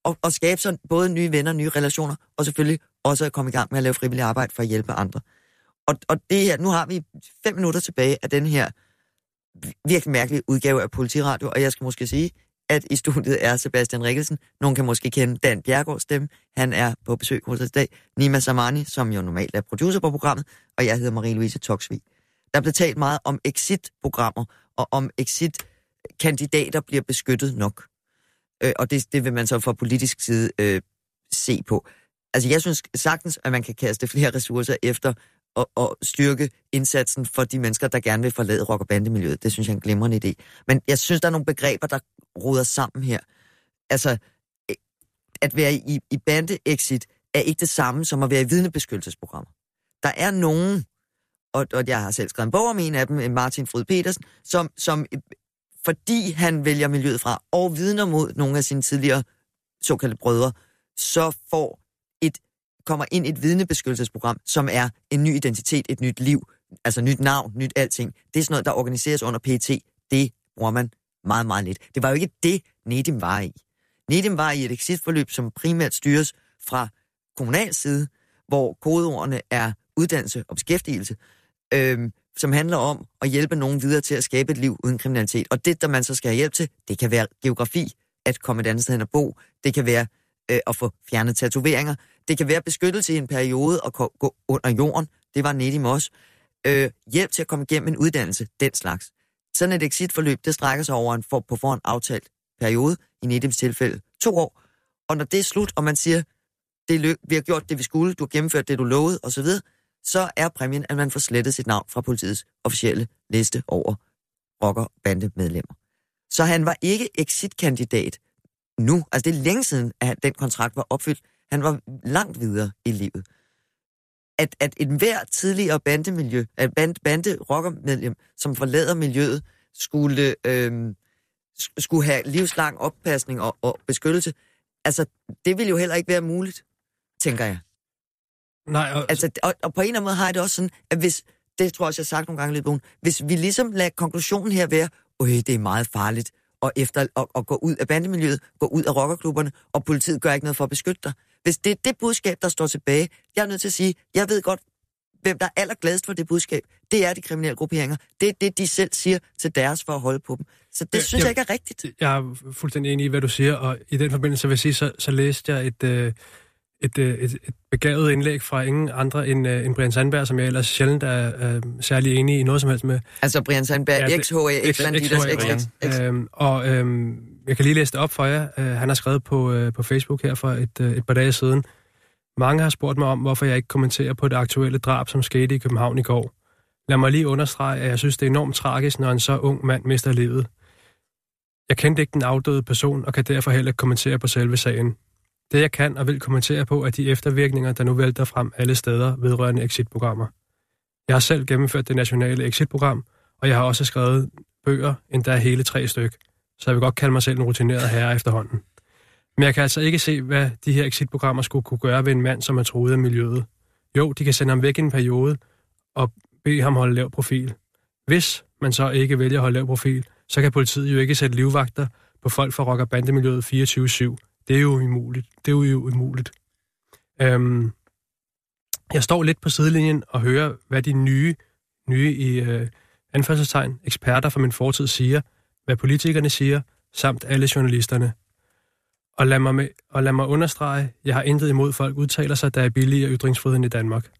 og, og skabe sådan både nye venner, nye relationer, og selvfølgelig også at komme i gang med at lave frivillig arbejde for at hjælpe andre. Og, og det her, nu har vi fem minutter tilbage af den her virkelig mærkelige udgave af Politiradio, og jeg skal måske sige, at i studiet er Sebastian Rikkelsen. Nogen kan måske kende Dan Bjergårds stemme. Han er på besøg hos os i dag. Nima Samani, som jo normalt er producer på programmet, og jeg hedder Marie-Louise Toksvig. Der blev talt meget om exit-programmer, og om exit-kandidater bliver beskyttet nok. Øh, og det, det vil man så fra politisk side øh, se på. Altså jeg synes sagtens, at man kan kaste flere ressourcer efter og, og styrke indsatsen for de mennesker, der gerne vil forlade rock- og bandemiljøet. Det synes jeg er en glimrende idé. Men jeg synes, der er nogle begreber, der ruder sammen her. Altså, at være i, i bande-exit er ikke det samme som at være i vidnebeskyttelsesprogrammer. Der er nogen, og, og jeg har selv skrevet en bog om en af dem, Martin Fryd Petersen, som, som øh, fordi han vælger miljøet fra og vidner mod nogle af sine tidligere såkaldte brødre, så får kommer ind i et vidnebeskyttelsesprogram, som er en ny identitet, et nyt liv, altså nyt navn, nyt alting. Det er sådan noget, der organiseres under PT. Det bruger man meget, meget lidt. Det var jo ikke det, Nedim var i. Nedim var i et exitforløb, som primært styres fra kommunal side, hvor kodeordene er uddannelse og beskæftigelse, øhm, som handler om at hjælpe nogen videre til at skabe et liv uden kriminalitet. Og det, der man så skal have hjælp til, det kan være geografi, at komme et andet sted hen og bo. Det kan være øh, at få fjernet tatoveringer. Det kan være beskyttelse i en periode og gå under jorden. Det var Nedim også. Øh, hjælp til at komme igennem en uddannelse, den slags. Sådan et exitforløb, det strækker sig over en for, på forhånd aftalt periode, i Nedims tilfælde to år. Og når det er slut, og man siger, det er vi har gjort det, vi skulle, du har gennemført det, du lovede, osv., så er præmien, at man får slettet sit navn fra politiets officielle liste over rocker bande medlemmer. Så han var ikke exit-kandidat nu. Altså det er længe siden, at den kontrakt var opfyldt. Han var langt videre i livet. At, at en hver tidligere bandemiljø, at band, bande rockermedlem, som forlader miljøet, skulle, øh, skulle have livslang oppasning og, og beskyttelse, altså det ville jo heller ikke være muligt, tænker jeg. Nej, og... Altså, og, og på en eller anden måde har jeg det også sådan, at hvis, det tror jeg også, jeg har sagt nogle gange i bogen, hvis vi ligesom lader konklusionen her være, øh, det er meget farligt, og efter at, at gå ud af bandemiljøet, gå ud af rockerklubberne, og politiet gør ikke noget for at beskytte dig. Hvis det er det budskab, der står tilbage, jeg er nødt til at sige, jeg ved godt, hvem der er allergladest for det budskab. Det er de kriminelle grupperinger. Det er det, de selv siger til deres for at holde på dem. Så det ja, synes jeg, jeg ikke er rigtigt. Jeg er fuldstændig enig i, hvad du siger, og i den forbindelse vil jeg sige, så, så læste jeg et... Øh et, øh, et, et begavet indlæg fra ingen andre end, uh, end Brian Sandberg, som jeg ellers sjældent er, er særlig enig i noget som helst med. Altså Brian Sandberg, ja, XHA, X-Banditers, X, øhm, Og øhm, jeg kan lige læse det op for jer. Øh, han har skrevet på, øh, på Facebook her for et, øh, et par dage siden. Mange har spurgt mig om, hvorfor jeg ikke kommenterer på det aktuelle drab, som skete i København i går. Lad mig lige understrege, at jeg synes, det er enormt tragisk, når en så ung mand mister livet. Jeg kendte ikke den afdøde person, og kan derfor heller ikke kommentere på selve sagen. Det jeg kan og vil kommentere på, er de eftervirkninger, der nu vælter frem alle steder vedrørende exitprogrammer. Jeg har selv gennemført det nationale exitprogram, og jeg har også skrevet bøger, endda hele tre styk, så jeg vil godt kalde mig selv en rutineret herre efterhånden. Men jeg kan altså ikke se, hvad de her exitprogrammer skulle kunne gøre ved en mand, som er troet af miljøet. Jo, de kan sende ham væk i en periode og bede ham holde lav profil. Hvis man så ikke vælger at holde lav profil, så kan politiet jo ikke sætte livvagter på folk fra rock- og bandemiljøet 24-7. Det er jo umuligt. Det er jo umuligt. Øhm, jeg står lidt på sidelinjen og hører, hvad de nye, nye i øh, anførselstegn, eksperter fra min fortid siger, hvad politikerne siger, samt alle journalisterne. Og lad mig, med, og lad mig understrege, jeg har intet imod folk udtaler sig, der er billigere ytringsfriheden i Danmark.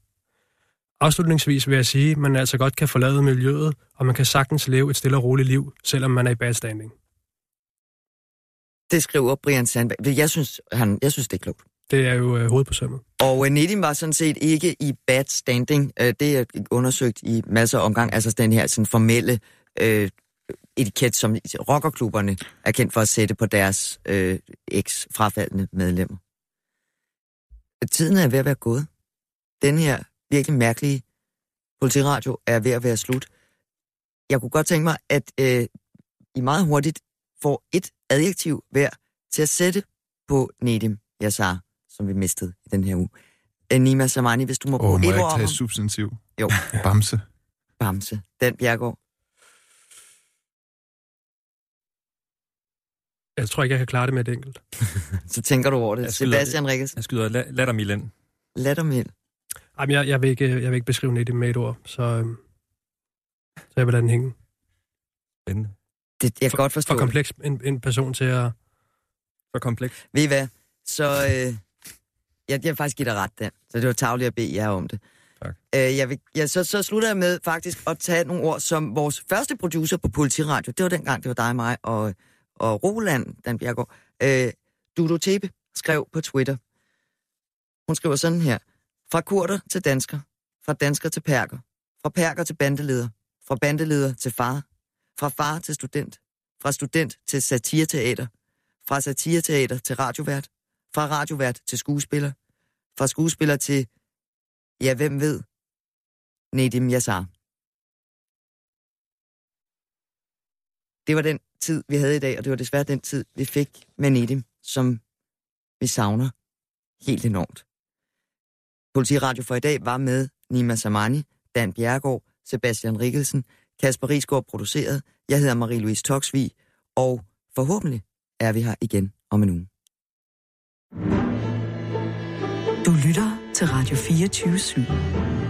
Afslutningsvis vil jeg sige, at man altså godt kan forlade miljøet, og man kan sagtens leve et stille og roligt liv, selvom man er i bad standing. Det skriver Brian Sandberg. Jeg synes, han, jeg synes det er klogt. Det er jo øh, hovedet på sømmet. Og øh, Nedim var sådan set ikke i bad standing. Øh, det er undersøgt i masser af omgang. Altså den her sådan formelle øh, etiket, som rockerklubberne er kendt for at sætte på deres øh, eks-frafaldende medlemmer. Tiden er ved at være gået. Den her virkelig mærkelige politiradio er ved at være slut. Jeg kunne godt tænke mig, at øh, I meget hurtigt får et adjektiv hver til at sætte på Nedim Yassar, som vi mistede i den her uge. Øh, Nima Samani, hvis du må bruge oh, et ord om substantiv? Jo. Bamse. Bamse. Dan Bjergård. Jeg tror ikke, jeg kan klare det med et enkelt. (laughs) så tænker du over det. Jeg skyder, Sebastian Rikkes. Jeg skyder la- lattermild ind. Lattermild. Jamen, jeg, jeg, vil ikke, jeg vil ikke beskrive Nedim med et ord, så, øhm, så jeg vil lade den hænge. Spændende. Det, jeg kan for, godt forstå For kompleks en, en person til at... For kompleks. Ved I hvad? Så øh, jeg, jeg vil faktisk give dig ret, Dan. Så det var tageligt at bede jer om det. Tak. Øh, jeg vil, ja, så, så slutter jeg med faktisk at tage nogle ord, som vores første producer på Politiradio, det var dengang, det var dig, mig og, og Roland, Dan Bjergård, øh, Dudo Tepe, skrev på Twitter. Hun skriver sådan her. Fra kurder til dansker. Fra dansker til perker. Fra perker til bandeleder. Fra bandeleder til far. Fra far til student. Fra student til satireteater. Fra satireteater til radiovært. Fra radiovært til skuespiller. Fra skuespiller til, ja, hvem ved, Nedim Yassar. Det var den tid, vi havde i dag, og det var desværre den tid, vi fik med Nedim, som vi savner helt enormt. Politiradio for i dag var med Nima Samani, Dan Bjergård, Sebastian Rikkelsen, Kasper Risgaard produceret, jeg hedder Marie-Louise Toksvig, og forhåbentlig er vi her igen om en uge. Du lytter til Radio 24 /7.